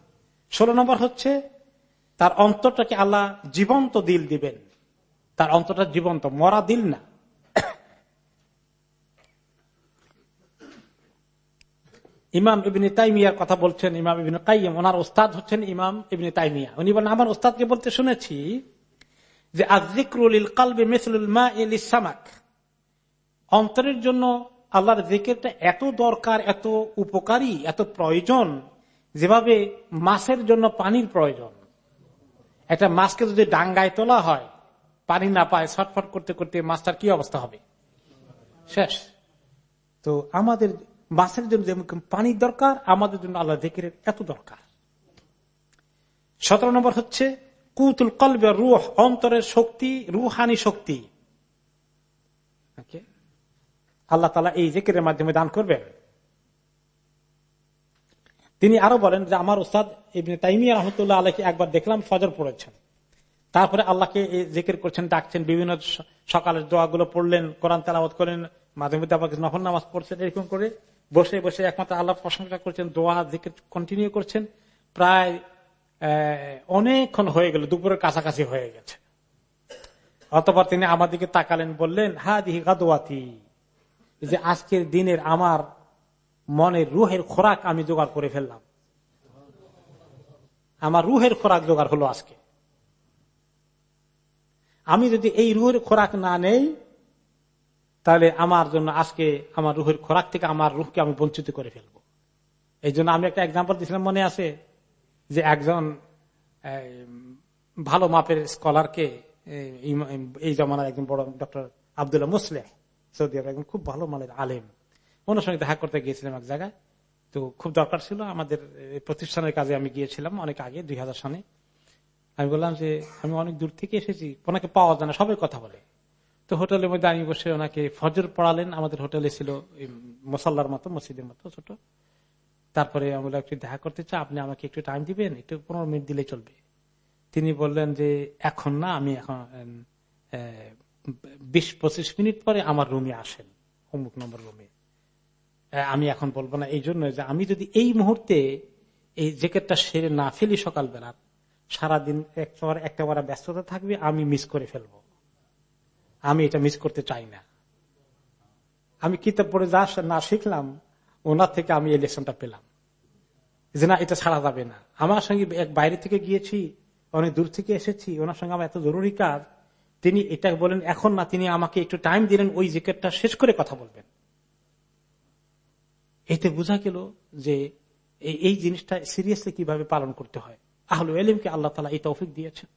ষোলো নম্বর হচ্ছে, তার অন্তরটাকে আল্লাহ জীবন্ত দিল দিবেন। তার অন্তরটা জীবন্ত, মরা দিল না। ইমাম ইবিনী তাইমিয়ার কথা বলছেন, ইমাম ইবিন কাইম ওনার ওস্তাদ হচ্ছেন ইমাম ইবিনী তাইমিয়া। উনি বলেন আমার ওস্তাদকে বলতে শুনেছি যে আজিকরুল কালবে মেসলুল মা সামাক। অন্তরের জন্য আল্লাহর জিকেরটা এত দরকার, এত উপকারী, এত প্রয়োজন, যেভাবে মাছের জন্য পানির প্রয়োজন। একটা মাছকে যদি ডাঙ্গায় তোলা হয়, পানি না পায়, ছটফট করতে করতে মাছটার কি অবস্থা হবে? শেষ। তো আমাদের মাছের জন্য যেমন পানির দরকার, আমাদের জন্য আল্লাহ জিকিরের এত দরকার। সতেরো নম্বর হচ্ছে, কুতুল কলবে রুহ, অন্তরের শক্তি, রুহানি শক্তি। আল্লাহ তালা এই জেকের মাধ্যমে দান করবেন। তিনি আরও বলেন যে, আমার ইবনে তাইমিয়া রহমতুল্লাহ আল্লাহকে একবার দেখলাম ফজর পড়েছেন। তারপরে আল্লাহকে জেকের করছেন, ডাকছেন, বিভিন্ন সকালের দোয়াগুলো পড়লেন, কোরআন তেলাবত করেন মাঝে মধ্যে আবার নফল নামাজ পড়ছেন, এরকম করে। বসে বসে একমাত্র আল্লাহ প্রশংসা করছেন, দোয়া দিকে কন্টিনিউ করছেন, প্রায় অনেকক্ষণ হয়ে গেল, দুপুরের কাছাকাছি হয়ে গেছে। অতপর তিনি আমার দিকে তাকালেন, বললেন হা দিহি গাদোয়াতি যে আজকের দিনের আমার মনের রুহের খোরাক আমি জোগাড় করে ফেললাম। আমার রুহের খোরাক জোগাড় হলো আজকে। আমি যদি এই রুহের খোরাক না নেই তাহলে আমার জন্য আজকে আমার রুহের খোরাক থেকে আমার রুহকে আমি বঞ্চিত করে ফেলব। এই জন্য আমি একটা এক্সাম্পল দিয়েছিলাম, মনে আছে? যে একজন ভালো মাপের স্কলারকে এই জমানার একজন বড় doctor Abdullah Musleh Saudi Arab একজন খুব ভালো মানের আলেম। ওনার সঙ্গে দেখা করতে গিয়েছিলাম এক জায়গায়। তো খুব দরকার ছিল, আমাদের প্রতিষ্ঠানের কাজে আমি গিয়েছিলাম অনেক আগে, দুই সনে আমি বললাম যে, আমি অনেক দূর থেকে এসেছি, ওনাকে পাওয়া যায় না, সবাই কথা বলে। তো হোটেলের মধ্যে আমি বসে ওনাকে ফজর পড়ালেন। আমাদের হোটেলে ছিল মশাল্লার মতো, মসজিদের মতো, ছোট। তারপরে আমি একটু দেখা করতে চাই। আপনি আমাকে একটু টাইম দিবেন? একটু পনেরো মিনিট দিলে চলবে। তিনি বললেন যে, এখন না, আমি এখন বিশ পঁচিশ মিনিট পরে আমার রুমে আসেন, অমুক নম্বর রুমে আমি এখন বলব না এই জন্য যে, আমি যদি এই মুহূর্তে এই জ্যাকেটটা সেরে না ফেলি সকালবেলা, সারাদিন একটা বার ব্যস্ততা থাকবে, আমি মিস করে ফেলব। আমি এটা মিস করতে চাই না। আমি কিতাব পড়ে যা না শিখলাম, ওনার থেকে আমি এই লেসনটা পেলাম। যে না, এটা ছাড়া যাবে না। আমার সঙ্গে এক বাইরে থেকে গিয়েছি, অনেক দূর থেকে এসেছি, ওনার সঙ্গে আমার এত জরুরি কাজ। তিনি এটা বলেন, এখন না, তিনি আমাকে একটু টাইম দিলেন, ওই জিকেটটা শেষ করে কথা বলবেন। এতে বোঝা গেল যে এই জিনিসটা সিরিয়াসলি কীভাবে পালন করতে হয়। আহলু এলিমকে আল্লাহ তালা এই তৌফিক দিয়েছেন।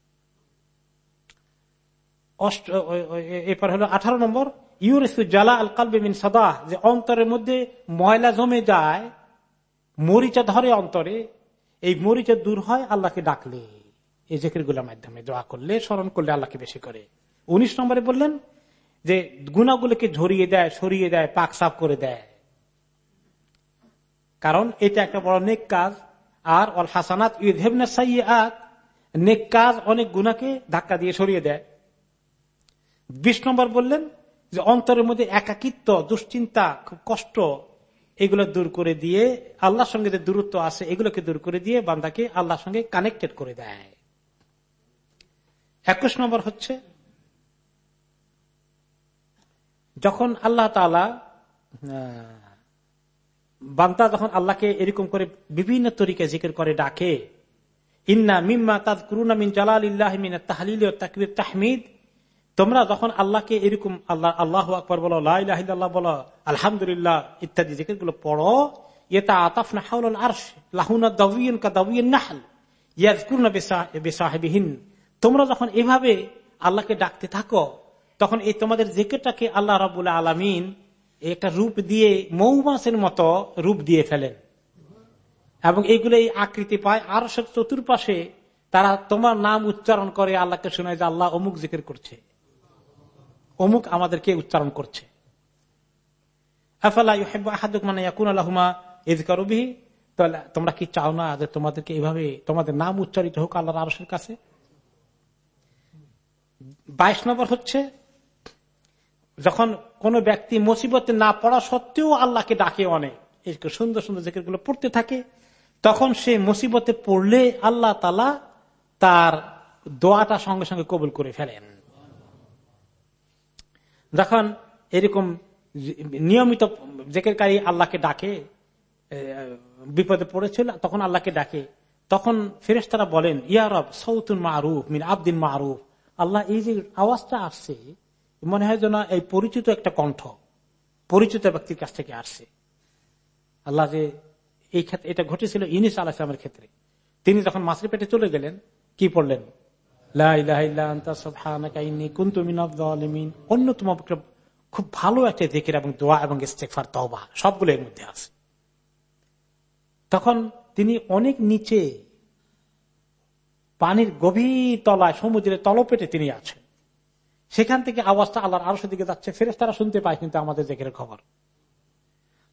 এরপর হলো আঠারো নম্বর, ইউরেসু জালা আল কালবেমিন সাদাহ, যে অন্তরের মধ্যে ময়লা জমে যায়, মরিচা ধরে অন্তরে, এই মরিচা দূর হয় আল্লাহকে ডাকলে। এই জেকেরগুলার মাধ্যমে দোয়া করলে, স্মরণ করলে আল্লাহকে বেশি করে। উনিশ নম্বরে বললেন যে গুণাগুলোকে ঝরিয়ে দেয়, সরিয়ে দেয়, পাক সাফ করে দেয়। কারণ এটা একটা বড় নেক কাজ। আর অল হাসানাত ইউধেবনা সাইয়াত নেক কাজ অনেক গুণাকে ধাক্কা দিয়ে সরিয়ে দেয়। বিশ নম্বর বললেন যে অন্তরের মধ্যে একাকিত্ব, দুশ্চিন্তা খুব কষ্ট, এগুলো দূর করে দিয়ে, আল্লাহর সঙ্গে যে দূরত্ব আছে, এগুলোকে দূর করে দিয়ে বান্দাকে আল্লাহর সঙ্গে কানেক্টেড করে দেয়। একুশ নম্বর হচ্ছে, যখন আল্লাহ তালা বান্দা যখন আল্লাহকে এরকম করে বিভিন্ন তরিকে জিকির করে ডাকে, ইন্না মিম্মা তাজ কুরুনা মিন জালাল ইল্লাহ মিন তাহলিল তাকবির তাহমিদ তোমরা যখন আল্লাহকে এরকম আল্লাহ আল্লাহ আকবর বলো লাহ বলো, আলহামদুলিল্লাহ ইত্যাদি জিকিরগুলো পড়ো, ইয়েতা আতাফনা হাউল আরশ, লাহুনা বেসাহেবিহীন। তোমরা যখন এভাবে আল্লাহকে ডাকতে থাকো, তখন এই তোমাদের জেকেটাকে আল্লাহ রাবুল আলমিন একটা রূপ দিয়ে মৌমাসের মতো রূপ দিয়ে ফেলেন। এবং এইগুলো এই আকৃতি পায় আর চতুর্পাশে তারা তোমার নাম উচ্চারণ করে আল্লাহকে শোনায় যে আল্লাহ অমুক জিকির করছে। অমুক আমাদেরকে উচ্চারণ করছে। তোমরা কি চাও না যে তোমাদেরকে এভাবে তোমাদের নাম উচ্চারিত হোক আল্লাহর আরসের কাছে? বাইশ নম্বর হচ্ছে, যখন কোন ব্যক্তি মুসিবতে না পড়া সত্ত্বেও আল্লাহকে ডাকে অনেক সুন্দর সুন্দর জেকেরগুলো পড়তে থাকে, তখন সে মুসিবতে পড়লে আল্লাহ তালা তার দোয়াটা সঙ্গে সঙ্গে কবুল করে ফেলেন। যখন এরকম নিয়মিত জেকেরকারী আল্লাহকে ডাকে বিপদে পড়েছিল, তখন আল্লাহকে ডাকে। তখন ফেরেস্তারা বলেন ইয়ারব সৌতুন মারুফ, মিন আবদিন মারুফ। আল্লাহ এই যে আওয়াজটা আসছে, মনে হয় যেন এই পরিচিত একটা কণ্ঠ, পরিচিত ব্যক্তির কাছ থেকে আসছে। আল্লাহ যে এই ক্ষেত্রে, এটা ঘটেছিল ইনিস আলাহামের ক্ষেত্রে। তিনি যখন মাছের পেটে চলে গেলেন, কি পড়লেন? অন্যতম খুব ভালো একটা দেখের এবং দোয়া এবং ইস্তেকফার তবা সবগুলো এর মধ্যে আছে। তখন তিনি অনেক নিচে পানির গভীর তলায়, সমুদ্রের তলপেটে তিনি আছেন। সেখান থেকে আওয়াজটা আল্লাহর আরও দিকে যাচ্ছে। ফেরেস তারা শুনতে পায় কিন্তু আমাদের দেখের খবর।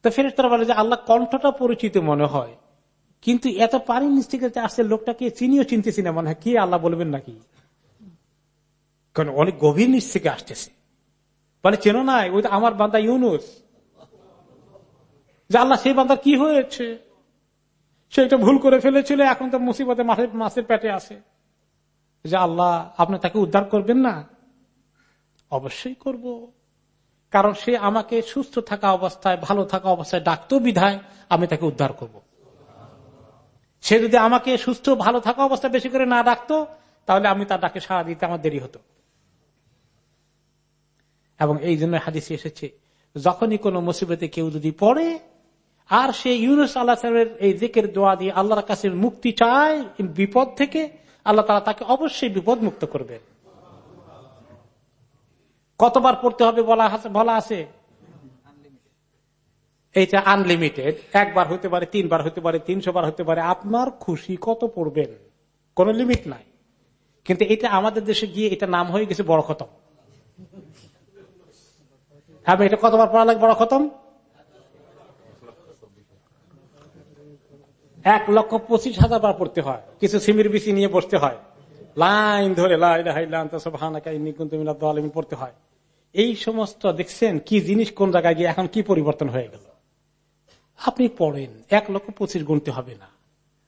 তো ফেরেস তারা বলে যে, আল্লাহ কণ্ঠটা পরিচিত মনে হয়। কিন্তু এত পানির নিচ থেকে আসছে লোকটাকে চিনিও চিনতেছি না, মনে হয় কি আল্লাহ বলবেন নাকি? কারণ অনেক গভীর নিচ থেকে আসতেছে। বলে, চেনো নাই ওই তো আমার বান্দা ইউনুস। যে আল্লাহ সেই বান্দার কি হয়েছে? সেটা ভুল করে ফেলেছিল, এখন তো মুসিবতে মাছের মাছের পেটে আছে। যে আল্লাহ, আপনি তাকে উদ্ধার করবেন না? অবশ্যই করব। কারণ সে আমাকে সুস্থ থাকা অবস্থায়, ভালো থাকা অবস্থায় ডাক্ত বিধায় আমি তাকে উদ্ধার করব। সে যদি আমাকে সুস্থ, ভালো থাকা অবস্থায় বেশি করে না ডাকতো তাহলে আমি তার ডাকে সাড়া দিতে আমার দেরি হতো। এবং এই জন্য হাদিসে এসেছে, যখনই কোন মুসিবতে কেউ যদি পড়ে, আর সে ইউনুস আল্লাহ সাহেবের এই দিকের দোয়া দিয়ে আল্লাহর কাছে মুক্তি চায় বিপদ থেকে, আল্লাহ তালা তাকে অবশ্যই বিপদ মুক্ত করবেন কতবার পড়তে হবে বলা বলা আছে? এইটা আনলিমিটেড একবার হতে পারে, তিনবার হতে পারে তিনশো বার হতে পারে, আপনার খুশি কত পড়বেন? কোন লিমিট নাই। কিন্তু এটা আমাদের দেশে গিয়ে এটা নাম হয়ে গেছে বড় খতম। আমি এটা কতবার পড়া লাগে বড় খতম? এক লক্ষ পঁচিশ হাজার বার পড়তে হয়। কিছু সিমির বিসি নিয়ে বসতে হয়। লাইন ধরে পড়তে হয়। এই সমস্ত দেখছেন কি জিনিস কোন জায়গায় গিয়ে এখন কি পরিবর্তন হয়ে গেল? আপনি পড়েন, এক লক্ষ পঁচিশ গুনতে হবে না।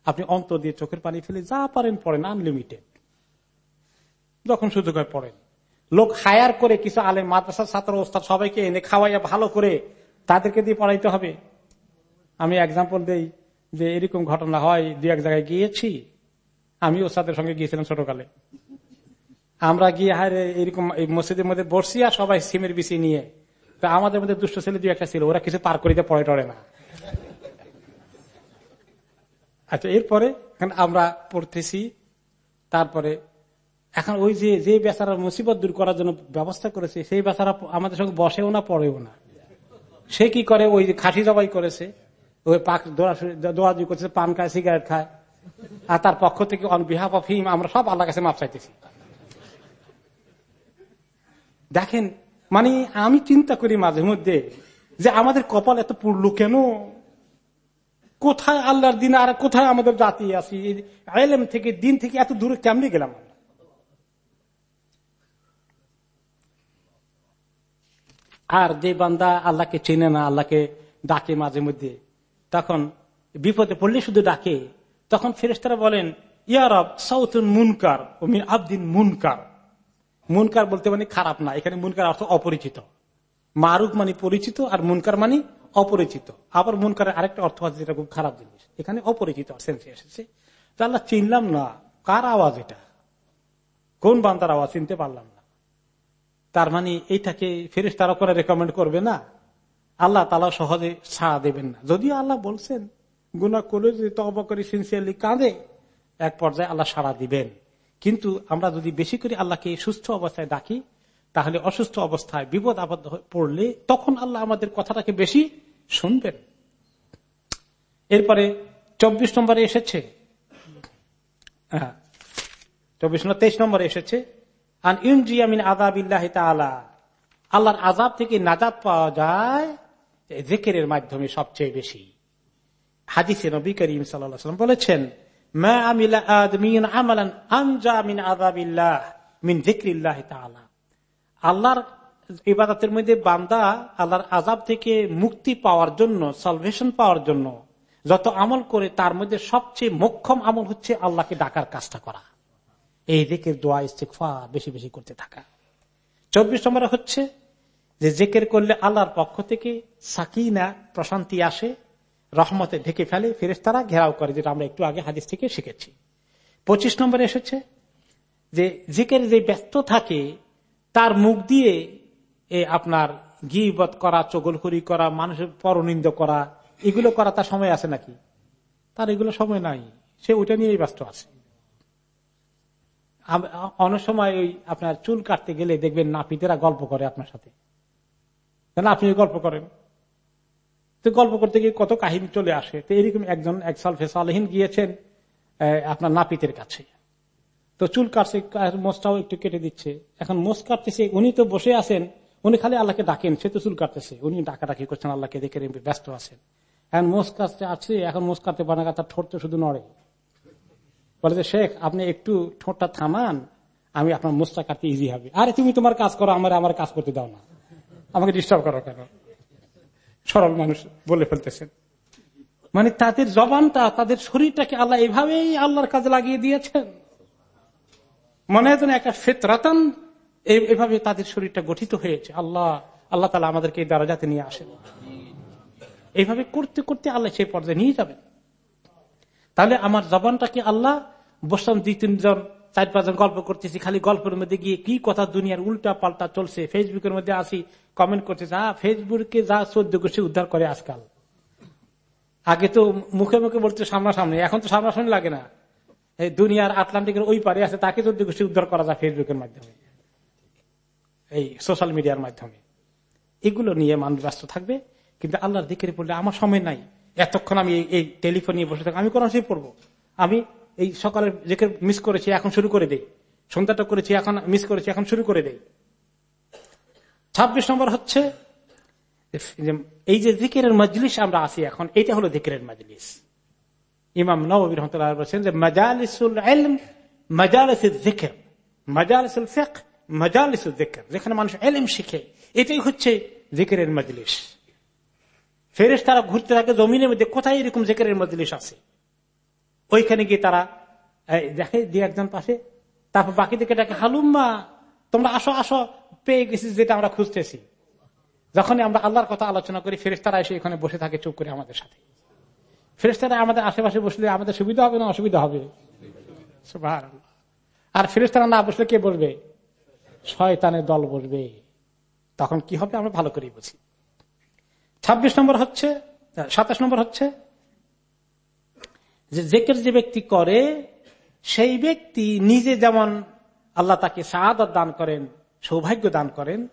আপনি অন্তর দিয়ে চোখের পানি ফেলে যা পারেন পড়েন আনলিমিটেড যখন সুযোগ হয় পড়েন। লোক হায়ার করে কিছু আলে মাদ্রাসার ছাত্র, ওস্তাদ সবাইকে এনে খাওয়াইয়া ভালো করে তাদেরকে দিয়ে পড়াইতে হবে। আমি এক্সাম্পল দেই যে এরকম ঘটনা হয়, দু এক জায়গায় গিয়েছি। আমি ওস্তাদের সঙ্গে গিয়েছিলাম ছোটকালে। আমরা গিয়ে হায় এরকম মসজিদের মধ্যে আর সবাই সিমের বিসি নিয়ে, তা আমাদের মধ্যে দুষ্ট ছেলে দু একটা ছিল, ওরা কিছু পার করিতে পড়ে টরে না। আচ্ছা এরপরে এখন আমরা পড়তেছি, তারপরে এখন ওই যে যে বেচারা মুসিবত দূর করার জন্য ব্যবস্থা করেছে, সেই বেচারা আমাদের সঙ্গে বসেও না, পড়েও না। সে কি করে? ওই খাসি জবাই করেছে, ওই পাক দোয়াজি করছে, পান খায়, সিগারেট খায়, আর তার পক্ষ থেকে অন বিহাফ অফ হিম আমরা সব আল্লাহ কাছে মাপ চাইতেছি। দেখেন মানে আমি চিন্তা করি মাঝে মধ্যে যে আমাদের কপাল এত পুরল কেন? কোথায় আল্লাহর দিন আর কোথায় আমাদের জাতি আছি? আইলেম থেকে, দিন থেকে এত দূরে কেমনি গেলাম আর যে বান্দা আল্লাহকে চেনে না, আল্লাহকে ডাকে মাঝে মধ্যে, তখন বিপদে পড়লে শুধু ডাকে। তখন ফেরেস্তারা বলেন ইয়ারব সাউথুন মুনকার ও মিন আবদিন মুনকার। মুনকার বলতে মানে খারাপ না, এখানে মুনকার অর্থ অপরিচিত। মারুক মানে পরিচিত আর মুনকার মানে অপরিচিত। আবার মুনকারের আরেকটা অর্থ আছে যেটা খুব খারাপ জিনিস। এখানে অপরিচিত এসেছে। তো আল্লাহ চিনলাম না, কার আওয়াজ এটা? কোন বান্দার আওয়াজ? চিনতে পারলাম না। তার মানে এইটাকে ফেরেস তারা করে রেকমেন্ড করবে না। আল্লাহ তালা সহজে ছাড়া দেবেন না। যদিও আল্লাহ বলছেন গুনা করে যদি তবা করে সিনসিয়ারলি কাঁদে, এক পর্যায়ে আল্লাহ সাড়া দিবেন। কিন্তু আমরা যদি বেশি করে আল্লাহকে সুস্থ অবস্থায় ডাকি তাহলে অসুস্থ অবস্থায়, বিপদ আপদ পড়লে তখন আল্লাহ আমাদের কথাটাকে বেশি শুনবেন। এরপরে চব্বিশ নম্বরে এসেছে চব্বিশ নম্বর তেইশ নম্বরে এসেছে, আন ইউনজিয়ামিন আদাবিল্লাহ তালা আল্লাহর আজাব থেকে নাজাদ পাওয়া যায় জেকেরের মাধ্যমে সবচেয়ে বেশি। হাদিসে নবী করিম সাল্লাম বলেছেন, মা আমিলা আদমিন আমালান আনজা মিন আদাবিল্লাহ মিন জিক্রিল্লাহ তাআলা। আল্লাহর ইবাদতের মধ্যে বান্দা আল্লাহর আজাব থেকে মুক্তি পাওয়ার জন্য সলভেশন পাওয়ার জন্য যত আমল করে, তার মধ্যে সবচেয়ে মোক্ষম আমল হচ্ছে আল্লাহকে ডাকার কাজটা করা। এই দিকের দোয়া ইস্তেকফা বেশি বেশি করতে থাকা। চব্বিশ নম্বরে হচ্ছে যে জেকের করলে আল্লাহর পক্ষ থেকে সাকিনা, প্রশান্তি আসে, রহমতে ঢেকে ফেলে ফেরেস্তারা ঘেরাও করে, যেটা আমরা একটু আগে হাদিস থেকে শিখেছি। পঁচিশ নম্বরে এসেছে যে জিকের যে ব্যস্ত থাকে তার মুখ দিয়ে এ আপনার গিবত করা, চগলখড়ি করা, মানুষের পরনিন্দ করা, এগুলো করা তার সময় আছে নাকি? তার এগুলো সময় নাই। সে ওইটা নিয়েই ব্যস্ত আছে। অনেক সময় ওই আপনার চুল কাটতে গেলে দেখবেন নাপিতেরা গল্প করে আপনার সাথে। আপনি গল্প করেন। তো গল্প করতে গিয়ে কত কাহিনী চলে আসে। তো এরকম একজন এক সালফে সালহীন গিয়েছেন আপনার নাপিতের কাছে। তো চুল কাটছে মোষটাও একটু কেটে দিচ্ছে। এখন মোষ কাটতেছে, উনি তো বসে আছেন, উনি খালি আল্লাহকে ডাকেন, সে তো চুল কাটতেছে। উনি ডাকাডাকি করছেন, আল্লাহকে দেখে ব্যস্ত আছেন। এখন মোষ কাটতে আছে, এখন মোষ কাটতে পারে না তার ঠোঁট তো শুধু নড়ে। বলে যে, শেখ, আপনি একটু ঠোঁটটা থামান, আমি আপনার মোষটা কাটতে ইজি হবে। আরে, তুমি তোমার কাজ করো, আমার আমার কাজ করতে দাও না। আমাকে ডিস্টার্ব করো কেন? সরল মানুষ বলে ফেলতেছেন। মানে তাদের জবানটা, তাদের শরীরটাকে আল্লাহ এভাবেই আল্লাহর কাজে লাগিয়ে দিয়েছেন। মনে হয় যেন একটা ফেতরাতান এভাবে তাদের শরীরটা গঠিত হয়েছে। আল্লাহ আল্লাহ তালা আমাদেরকে এই যাতে নিয়ে আসেন। এইভাবে করতে করতে আল্লাহ সেই পর্যায়ে নিয়ে যাবেন। তাহলে আমার জবানটাকে আল্লাহ? বসলাম দুই, তিনজন, চার, পাঁচজন গল্প করতেছি, খালি গল্পের মধ্যে গিয়ে কি কথা দুনিয়ার উল্টা পাল্টা চলছে, ফেসবুকের মধ্যে আসি কমেন্ট করতেছে হ্যাঁ ফেসবুকে যা চোদ্দ গোষ্ঠী উদ্ধার করে আজকাল। আগে তো মুখে মুখে বলতে সামনাসামনি, এখন তো সামনাসামনি লাগে না। দুনিয়ার আটলান্টিকের ওই পারে আছে, তাকে গোষ্ঠী উদ্ধার করা যায় ফেসবুকের মাধ্যমে, এই সোশ্যাল মিডিয়ার মাধ্যমে। এগুলো নিয়ে মানুষ ব্যস্ত থাকবে, কিন্তু আল্লাহর দিকের পড়লে আমার সময় নাই। এতক্ষণ আমি এই টেলিফোন নিয়ে বসে থাকি আমি কোন পড়ব। আমি এই সকালের জেকে মিস করেছি, এখন শুরু করে দেই। সন্ধ্যাটা করেছি, এখন মিস করেছি, এখন শুরু করে দেই। ছাব্বিশ নম্বর হচ্ছে, এই যে জিকিরের মজলিস আমরা আছি এখন, এটা হলো জিকিরের মজলিস ইমাম নবী রহমতুল্লাহ বলছেন যে, মজালিসুল এলম মজালিসুল জিকির মজালিসুল ফেক মজালিসুল জিকির যেখানে মানুষ এলম শিখে। এটাই হচ্ছে জিকিরের মজলিস। ফেরেস তারা ঘুরতে থাকে জমিনের মধ্যে, কোথায় এরকম জেকেরের মজলিস আছে? ওইখানে গিয়ে তারা দেখে দিয়ে একজন পাশে, তারপর বাকি দিকে ডাকে, হালুম্মা, তোমরা আসো আসো, পেয়ে গেছি যেটা আমরা খুঁজতেছি। যখনই আমরা আল্লাহর কথা আলোচনা করি ফেরেস তারা এসে এখানে বসে থাকে চুপ করে আমাদের সাথে। ফেরেস্তারা আমাদের আশেপাশে বসলে আমাদের সুবিধা হবে না অসুবিধা হবে? আর ফেরেস্তারা না বসলে কে বসবে? শয়তানের দল বসবে। তখন কি হবে আমরা ভালো করেই বুঝি। ছাব্বিশ নম্বর হচ্ছে সাতাশ নম্বর হচ্ছে যে জেকের যে ব্যক্তি করে সেই ব্যক্তি নিজে যেমন আল্লাহ তাকে সাহাদ দান করেন সৌভাগ্য দান করেন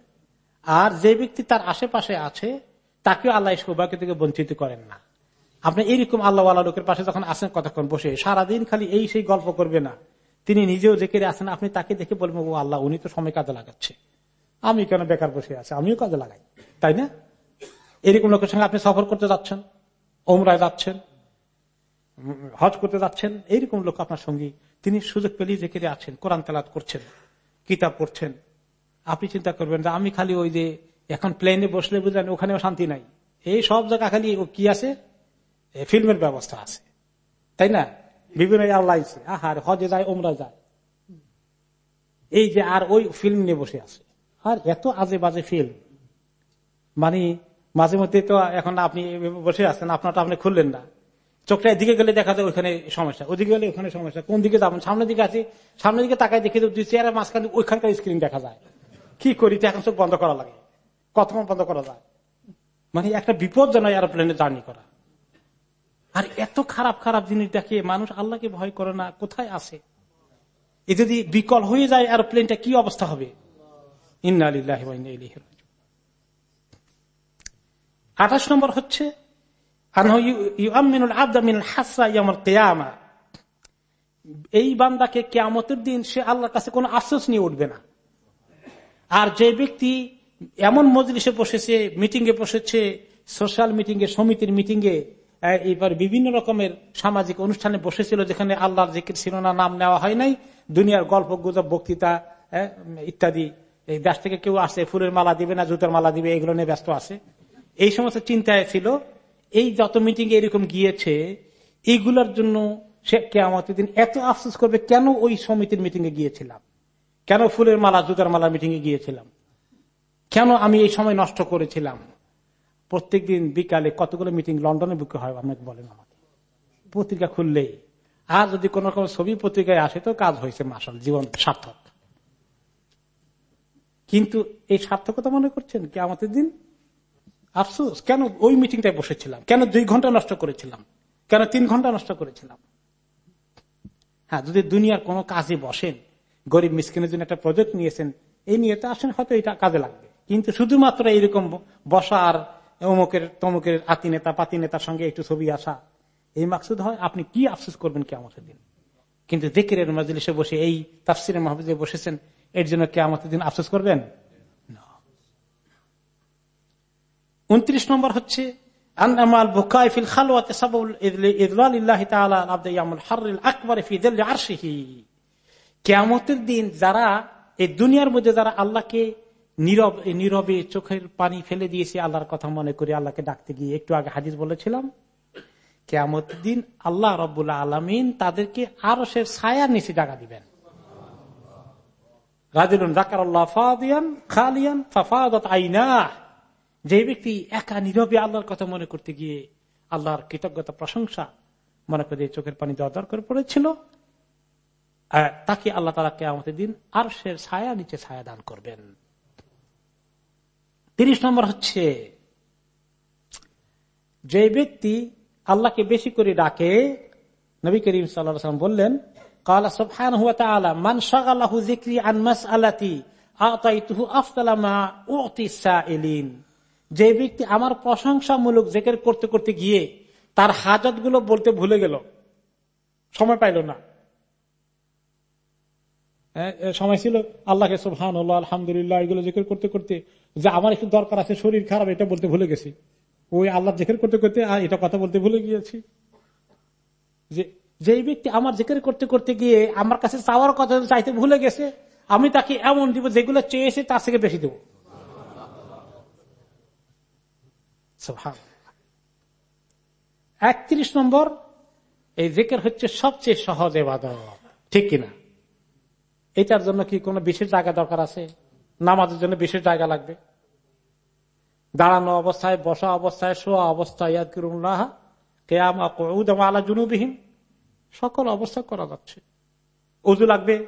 আর যে ব্যক্তি তার আশেপাশে আছে তাকেও আল্লাহ সৌভাগ্য থেকে বঞ্চিত করেন না। আপনি এইরকম আল্লাহ লোকের পাশে যখন আসেন কতক্ষণ বসে, সারাদিন খালি এই সেই গল্প করবে না। তিনি নিজেও জেকে আসেন আপনি তাকে দেখে বলবেন, ও আল্লাহ, উনি তো সময় কাজে লাগাচ্ছে। আমি কেন বেকার বসে আছি? আমিও কাজে লাগাই। তাই না? এরকম লোকের সঙ্গে আপনি সফর করতে যাচ্ছেন, ওমরায় যাচ্ছেন, হজ করতে যাচ্ছেন এইরকম লোক আপনার সঙ্গী। তিনি সুযোগ পেলেই কেটে আছেন, কোরআন তেলাত করছেন, কিতাব পড়ছেন। আপনি চিন্তা করবেন যে আমি খালি ওই যে এখন প্লেনে বসলে বুঝলেন ওখানেও শান্তি নাই। এই সব জায়গা খালি কি আছে? ফিল্মের ব্যবস্থা আছে। তাই না? বিভিন্ন এয়ারলাইন্সে আহার হজে যায় ওমরা যায়। এই যে আর ওই ফিল্ম নিয়ে বসে আছে। আর এত আজে বাজে ফিল্ম। মানে মাঝে মধ্যে তো এখন আপনি বসে আছেন আপনারটা আপনি খুললেন না। চোখটা এদিকে গেলে দেখা যায় ওইখানে সমস্যা, ওদিকে গেলে ওখানে সমস্যা। কোন দিকে যাবেন সামনের দিকে আছি, সামনের দিকে তাকায় দেখে দুই চেয়ারের মাঝখানে ওইখানকার স্ক্রিন দেখা যায়। কি করি? এখন চোখ বন্ধ করা লাগে। কতক্ষণ বন্ধ করা যায়? মানে একটা বিপজ্জনক এরোপ্লেনে জার্নি করা। আর এত খারাপ খারাপ জিনিস দেখে মানুষ আল্লাহকে ভয় করে না? কোথায় আছে? এ যদি বিকল হয়ে যায় এরোপ্লেনটা কি অবস্থা হবে? আঠাশ নম্বর হচ্ছে এই বান্দাকে কেয়ামতের দিন সে আল্লাহর কাছে কোনো আশ্বাস নিয়ে উঠবে না। আর যে ব্যক্তি এমন মজলিসে বসেছে মিটিং এ বসেছে সোশ্যাল মিটিং এ, সমিতির মিটিং এ এবার বিভিন্ন রকমের সামাজিক অনুষ্ঠানে বসেছিল যেখানে আল্লাহর জিকির ছিল না, নাম নেওয়া হয় নাই। দুনিয়ার গল্প, গুজব, বক্তৃতা ইত্যাদি। এই দেশ থেকে কেউ আসে, ফুলের মালা দিবে না, জুতার মালা দিবে, এগুলো নিয়ে ব্যস্ত আছে। এই সমস্ত চিন্তায় ছিল। এই যত মিটিং এরকম গিয়েছে এইগুলোর জন্য সে কেমন দিন এত আফসোস করবে, কেন ওই সমিতির মিটিং এ গিয়েছিলাম? কেন ফুলের মালা, জুতার মালা মিটিং এ গিয়েছিলাম? কেন আমি এই সময় নষ্ট করেছিলাম? প্রত্যেক দিন বিকালে কতগুলো মিটিং লন্ডনে বুকে হয়, আপনাকে বলেন আমাকে। পত্রিকা খুললেই। আর যদি কোন রকম ছবি পত্রিকায় আসে তো কাজ হয়েছে মাসাল, জীবন সার্থক। কিন্তু এই সার্থকতা মনে করছেন কি আমাদের দিন? আফসোস, কেন ওই মিটিংটায় বসেছিলাম? কেন দুই ঘণ্টা নষ্ট করেছিলাম? কেন তিন ঘণ্টা নষ্ট করেছিলাম? হ্যাঁ যদি দুনিয়ার কোনো কাজে বসেন, গরিব মিসকিনের জন্য একটা প্রজেক্ট নিয়েছেন, এই নিয়ে তো আসেন, হয়তো এটা কাজে লাগবে। কিন্তু শুধুমাত্র এইরকম বসা আর অমুকের, তমুকের আতি নেতা, পাতি নেতার সঙ্গে একটু ছবি আসা। এই মাকসুদ হয়, আপনি কি আফসোস করবেন কে আমাদের দিন? কিন্তু দেখিরের মজলিসে বসে, এই তাফসিরের মাহবুজে বসেছেন, এর জন্য কে আমাদের দিন আফসোস করবেন? উনত্রিশ নম্বর হচ্ছে কেমতের দিন যারা, এই দুনিয়ার মধ্যে যারা আল্লাহকে নীরব নীরবে চোখের পানি ফেলে দিয়েছে আল্লাহর কথা মনে করে আল্লাহকে ডাকতে গিয়ে একটু আগে হাজির বলেছিলাম কেমত দিন আল্লাহ রব্বুল্লাহ আলমিন তাদেরকে আরও সে ছায়ার নিচে ডাকা দিবেন। যে ব্যক্তি একা নীরবে আল্লাহর কথা মনে করতে গিয়ে আল্লাহর কৃতজ্ঞতা, প্রশংসা মনে করে চোখের পানি দেওয়া দরকার পড়েছিল তাকে আল্লাহ তালাকে আমাদের দিন আর সে ছায়া নিচে ছায়া দান করবেন। তিরিশ নম্বর হচ্ছে, যে ব্যক্তি আল্লাহকে বেশি করে ডাকে, নবী করিম সাল্লাম বললেন যে ব্যক্তি আমার প্রশংসামূলক জেকের করতে করতে গিয়ে তার হাজতগুলো বলতে ভুলে গেল, সময় পাইল না। সময় ছিল, আল্লাহকে সোহান আলহামদুলিল্লাহ, এগুলো জেকের করতে করতে যে আমার একটু দরকার আছে, শরীর খারাপ, এটা বলতে ভুলে গেছি। ওই আল্লাহ জেকের করতে করতে আর এটা কথা বলতে ভুলে গিয়েছি। যে, যেই ব্যক্তি আমার জেকের করতে করতে গিয়ে আমার কাছে চাওয়ার কথা চাইতে ভুলে গেছে, আমি তাকে এমন দিব যেগুলো চেয়েছে তার থেকে বেশি দেব। একত্রিশ নম্বর, এই জেকের হচ্ছে সবচেয়ে সহজ এবাদত ঠিক কিনা? এটার জন্য কি কোনো বিশেষ জায়গা দরকার আছে? নামাজের জন্য বিশেষ জায়গা লাগবে। দাঁড়ানো অবস্থায়, বসা অবস্থায়, শোয়া অবস্থায় আলা জুনুবিহীন সকল অবস্থা করা যাচ্ছে। অজু লাগবে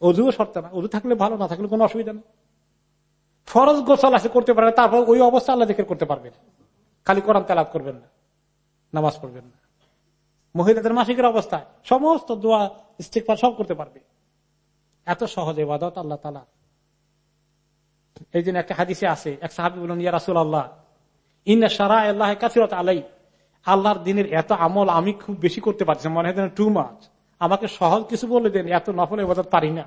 অজুও সরতে না। অজু থাকলে ভালো, না থাকলে কোনো অসুবিধা নেই। ফরজ গোসল আছে করতে পারে, তারপর ওই অবস্থা আল্লাহ দেখে করতে পারবেন খালি কোরআন তেলাপ করবেন না, নামাজ পড়বেন না। মহিলাদের মাসিকের অবস্থায় সমস্ত দোয়া ইস্তেকবার সব করতে পারবে। এত সহজ এবাদত আল্লাহ তালা এই জন্য একটা হাদিসে আছে এক সাহাবি বলুন ইয়া রাসুল আল্লাহ ইন্না সারা আল্লাহ কাসিরত আলাই আল্লাহর দিনের এত আমল আমি খুব বেশি করতে পারছি মনে হয় টু মাছ আমাকে সহজ কিছু বলে দেন এত নফল এবাদত পারি না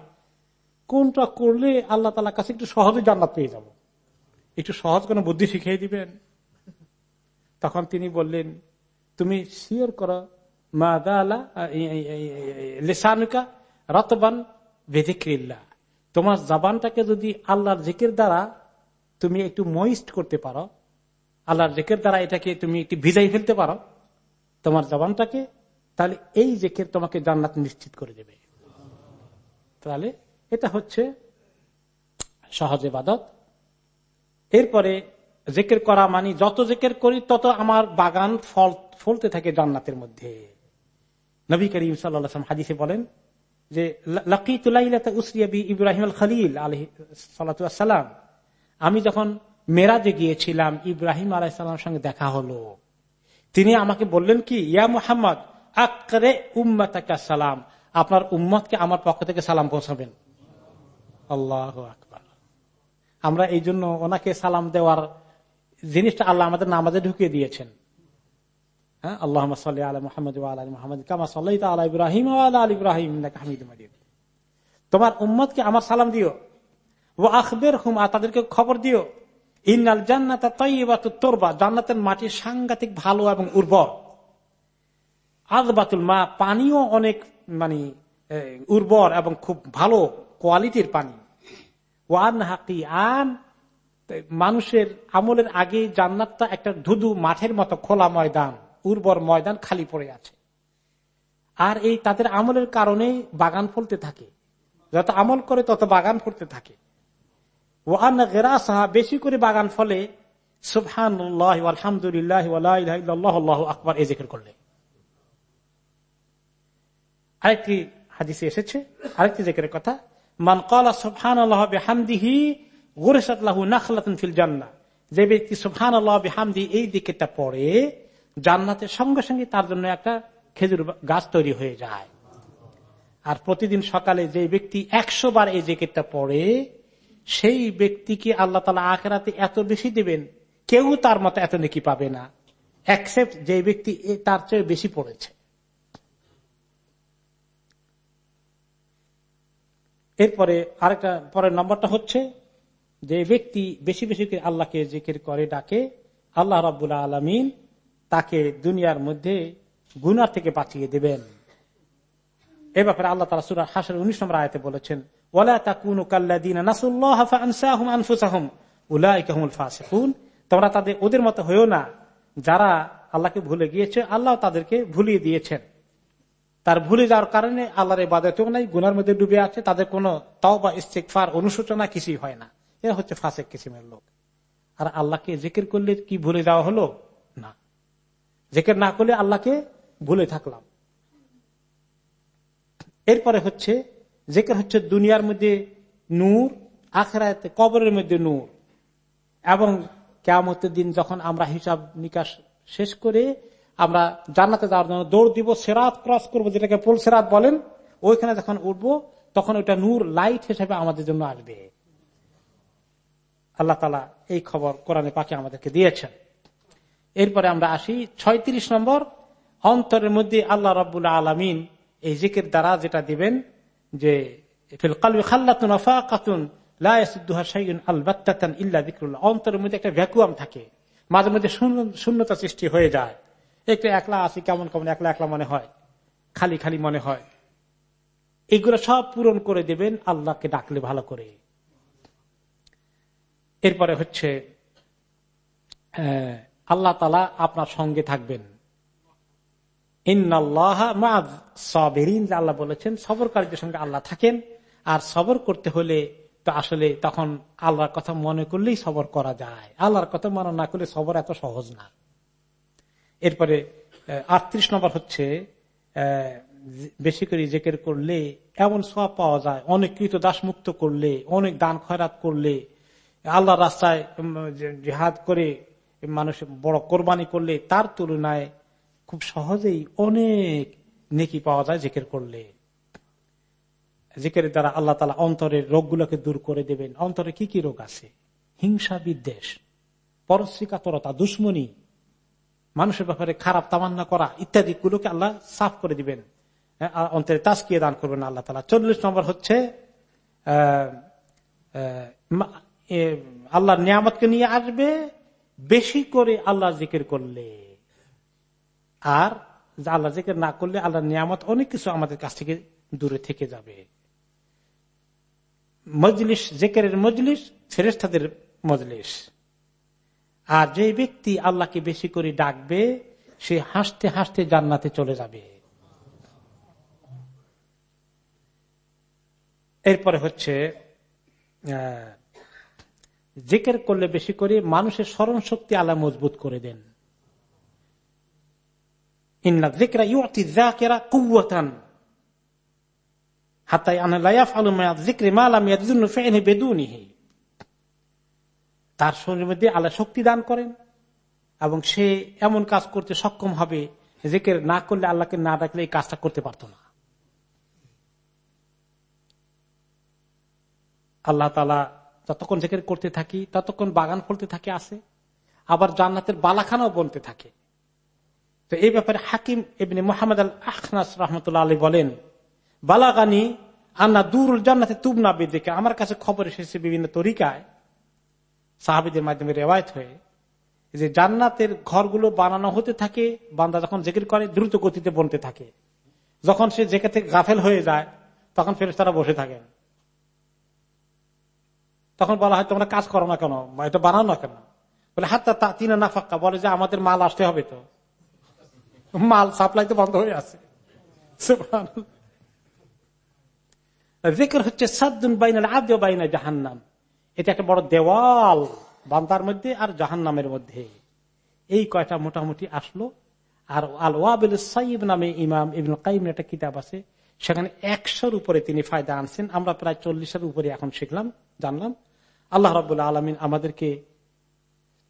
কোনটা করলে আল্লাহ তালার কাছে একটু সহজে জান্নাত পেয়ে যাব একটু সহজ কোনো বুদ্ধি শিখিয়ে দিবেন তখন তিনি বললেন তুমি শিওর করো মা দালা লেসানুকা রতবান বেদিক্রিল্লা তোমার জাবানটাকে যদি আল্লাহর জিকের দ্বারা তুমি একটু ময়েস্ট করতে পারো, আল্লাহর জেকের দ্বারা এটাকে তুমি একটু ভিজাই ফেলতে পারো, তোমার জবানটাকে, তাহলে এই জেকের তোমাকে জান্নাত নিশ্চিত করে দেবে। তাহলে এটা হচ্ছে সহজ এবাদত এরপরে জেকের করা মানে যত জেকের করি তত আমার বাগান ফল, ফলতে থাকে জান্নাতের মধ্যে। নবী করিম সাল্লাম হাদিসে বলেন যে ইব্রাহিম আল খালিল আলহ সালাম আমি যখন মেরাজে গিয়েছিলাম, ইব্রাহিম আলাইসাল্লামের সঙ্গে দেখা হলো। তিনি আমাকে বললেন কি, ইয়া মুহাম্মদ, আকরে সালাম। আপনার উম্মতকে আমার পক্ষ থেকে সালাম পৌঁছাবেন। আল্লাহ আকবর। আমরা এই জন্য ওনাকে সালাম দেওয়ার জিনিসটা আল্লাহ আমাদের নামাজে ঢুকিয়ে দিয়েছেন। হ্যাঁ? আল্লাহ সাল্লাহ আলা মোহাম্মদ আলী মোহাম্মদ, কামা সাল্লাহ আলা ইব্রাহিম আল ইব্রাহিম হামিদ মাজিদ। তোমার উম্মতকে আমার সালাম দিও। ও আখবের হুম তাদেরকে খবর দিও। ইন্নাল জান্নাত তোরবা, জান্নাতের মাটি সাংঘাতিক ভালো এবং উর্বর। আজবাতুল মা, পানিও অনেক মানে উর্বর এবং খুব ভালো কোয়ালিটির পানি। ওয়ান হাকি আন মানুষের আমলের আগে জান্নাতটা একটা ধুধু মাঠের মতো খোলা ময়দান। উর্বর ময়দান খালি পড়ে আছে। আর এই তাদের আমলের কারণে বাগান ফলতে থাকে। যত আমল করে তত বাগান ফলতে থাকে। গেরাসাহা, বেশি করে বাগান ফলে আকবর এ জিকির করলে। আরেকটি হাদিসে এসেছে, আরেকটি জিকিরের কথা। মান কলা সুবহান আল্লাহ বেহামদিহি ফিল জান্না যে ব্যক্তি সুবহান আল্লাহ বেহামদি এই দিকেটা পড়ে জান্নাতের সঙ্গে সঙ্গে তার জন্য একটা খেজুর গাছ তৈরি হয়ে যায়। আর প্রতিদিন সকালে যে ব্যক্তি একশো বার এই জেকেটটা পড়ে সেই ব্যক্তিকে আল্লাহ তালা আখেরাতে এত বেশি দেবেন, কেউ তার মতো এত নেকি পাবে না অ্যাকসেপ্ট যে ব্যক্তি তার চেয়ে বেশি পড়েছে। এরপরে আরেকটা পরের নম্বরটা হচ্ছে, যে ব্যক্তি বেশি বেশি আল্লাহকে জিকির করে, ডাকে, আল্লাহ রাবুল্লাহ আলমিন তাকে দুনিয়ার মধ্যে গুনার থেকে বাঁচিয়ে দেবেন। এ ব্যাপারে আল্লাহ তালা সুরা হাসের উনিশ নম্বর আয়তে বলেছেন তোমরা তাদের, ওদের মতো হয়েও না, যারা আল্লাহকে ভুলে গিয়েছে, আল্লাহ তাদেরকে ভুলিয়ে দিয়েছেন। তার ভুলে যাওয়ার কারণে আল্লাহর বাদেতেও নাই, গুনার মধ্যে ডুবে আছে, তাদের কোন তাও বা ইস্তেকফার অনুশোচনা কিছুই হয় না। এরা হচ্ছে ফাঁসেক কিসিমের লোক। আর আল্লাহকে জিকির করলে কি ভুলে যাওয়া হলো? জেকের না করলে আল্লাহকে ভুলে থাকলাম। এরপরে হচ্ছে, জেকের হচ্ছে দুনিয়ার মধ্যে নূর, আখরাতে কবরের মধ্যে নূর। এবং কেমতের দিন যখন আমরা হিসাব নিকাশ শেষ করে আমরা জান্নাতে যাওয়ার জন্য দৌড় দিব, সেরাত ক্রস করব, যেটাকে পোল সেরাত বলেন, ওইখানে যখন উঠব, তখন ওইটা নূর, লাইট হিসেবে আমাদের জন্য আসবে। আল্লাহ তালা এই খবর কোরআনে পাকে আমাদেরকে দিয়েছেন। এরপরে আমরা আসি, ছয়ত্রিশ নম্বর, অন্তরের মধ্যে আল্লাহ রব্বুল্লাহ আলমিন এই জিকের দ্বারা যেটা দিবেন যে থাকে। মাঝে মধ্যে শূন্যতা সৃষ্টি হয়ে যায়। একটু একলা আসি কেমন কেমন একলা একলা মনে হয়। খালি খালি মনে হয়। এগুলো সব পূরণ করে দেবেন, আল্লাহকে ডাকলে ভালো করে। এরপরে হচ্ছে আল্লাহ তালা আপনার সঙ্গে থাকবেন। আল্লাহ বলেছেন সবরকারীদের সঙ্গে আল্লাহ থাকেন। আর সবর করতে হলে তো আসলে তখন আল্লাহর কথা মনে করলেই সবর করা যায়। আল্লাহর কথা মনে না করলে সবর এত সহজ না। এরপরে আটত্রিশ নম্বর হচ্ছে বেশি করে জেকের করলে এমন সব পাওয়া যায়, অনেক কৃত দাস মুক্ত করলে, অনেক দান খয়রাত করলে, আল্লাহ রাস্তায় জেহাদ করে মানুষ বড় কোরবানি করলে তার তুলনায় খুব সহজেই অনেক নেকি পাওয়া যায় জেকের করলে। জেকের দ্বারা আল্লাহ তালা অন্তরের রোগগুলোকে দূর করে দেবেন। অন্তরে কি কি রোগ আছে? হিংসা, বিদ্বেষ পরশ্রিকাতরতা দুশ্মনী, মানুষের ব্যাপারে খারাপ তামান্না করা ইত্যাদি গুলোকে আল্লাহ সাফ করে দিবেন। অন্তরে তাস্কিয়ে দান করবেন আল্লাহ তালা চল্লিশ নম্বর হচ্ছে আল্লাহর নিয়ামতকে নিয়ে আসবে বেশি করে আল্লাহ জিকির করলে। আর আল্লাহ জিকির না করলে আল্লাহ নিয়ামত অনেক কিছু আমাদের কাছ থেকে দূরে থেকে যাবে। মজলিস, জেকেরের মজলিস ফেরেস্তাদের মজলিস। আর যে ব্যক্তি আল্লাহকে বেশি করে ডাকবে, সে হাসতে হাসতে জান্নাতে চলে যাবে। এরপরে হচ্ছে জেকের করলে বেশি করে মানুষের স্মরণ শক্তি আল্লাহ মজবুত করে দেন। তার শরীরের মধ্যে আল্লাহ শক্তি দান করেন এবং সে এমন কাজ করতে সক্ষম হবে, জেকের না করলে আল্লাহকে না ডাকলে এই কাজটা করতে পারত না। আল্লাহ তালা যতক্ষণ জেকের করতে থাকি, ততক্ষণ বাগান ফলতে থাকে আসে আবার জান্নাতের বালাখানাও বনতে থাকে। তো এই ব্যাপারে হাকিম এমনি মোহাম্মদ আল আখনাস রহমতুল্লাহ আলী বলেন, বালাগানি আন্না দূর জান্নাতে তুবনা বেদিকে। আমার কাছে খবর এসেছে বিভিন্ন তরিকায়, সাহাবিদের মাধ্যমে রেওয়ায়ত হয়ে, যে জান্নাতের ঘরগুলো বানানো হতে থাকে, বান্দা যখন জেকির করে, দ্রুত গতিতে বনতে থাকে। যখন সে জেকে থেকে গাফেল হয়ে যায়, তখন ফেরেস তারা বসে থাকেন। তখন বলা হয়, তোমরা কাজ করো না কেন? এটা বানাও না কেন? বলে হাতটা তা তিনা না ফাক্কা বলে যে, আমাদের মাল আসতে হবে তো। মাল সাপ্লাই তো বন্ধ হয়ে আছে। হচ্ছে, সাদ্দুন বাইনা এটা একটা বড় দেওয়াল বান্দার মধ্যে আর মধ্যে। এই কয়টা মোটামুটি আসলো। আর আল ওয়াবিল সাইব নামে ইমাম ইবুল কাইম একটা কিতাব আছে। সেখানে একশোর উপরে তিনি ফায়দা আনছেন। আমরা প্রায় চল্লিশের উপরে এখন শিখলাম, জানলাম। আল্লাহ রবুল্লা আলমিন আমাদেরকে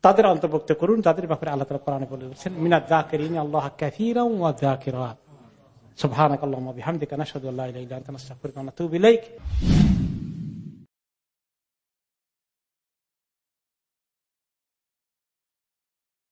তাদের অন্তর্ভুক্ত করুন তাদের ব্যাপারে আল্লাহ তালা কোরআনে বলে বলছেন মিনা জাকিরিন আল্লাহ কাকিরাত সুবহানাকাল্লাহুম্মা বিহামদিকা, নাশহাদু আল্লা ইলাহা ইল্লা আনতা, নাস্তাগফিরুকা ওয়া নাতুবু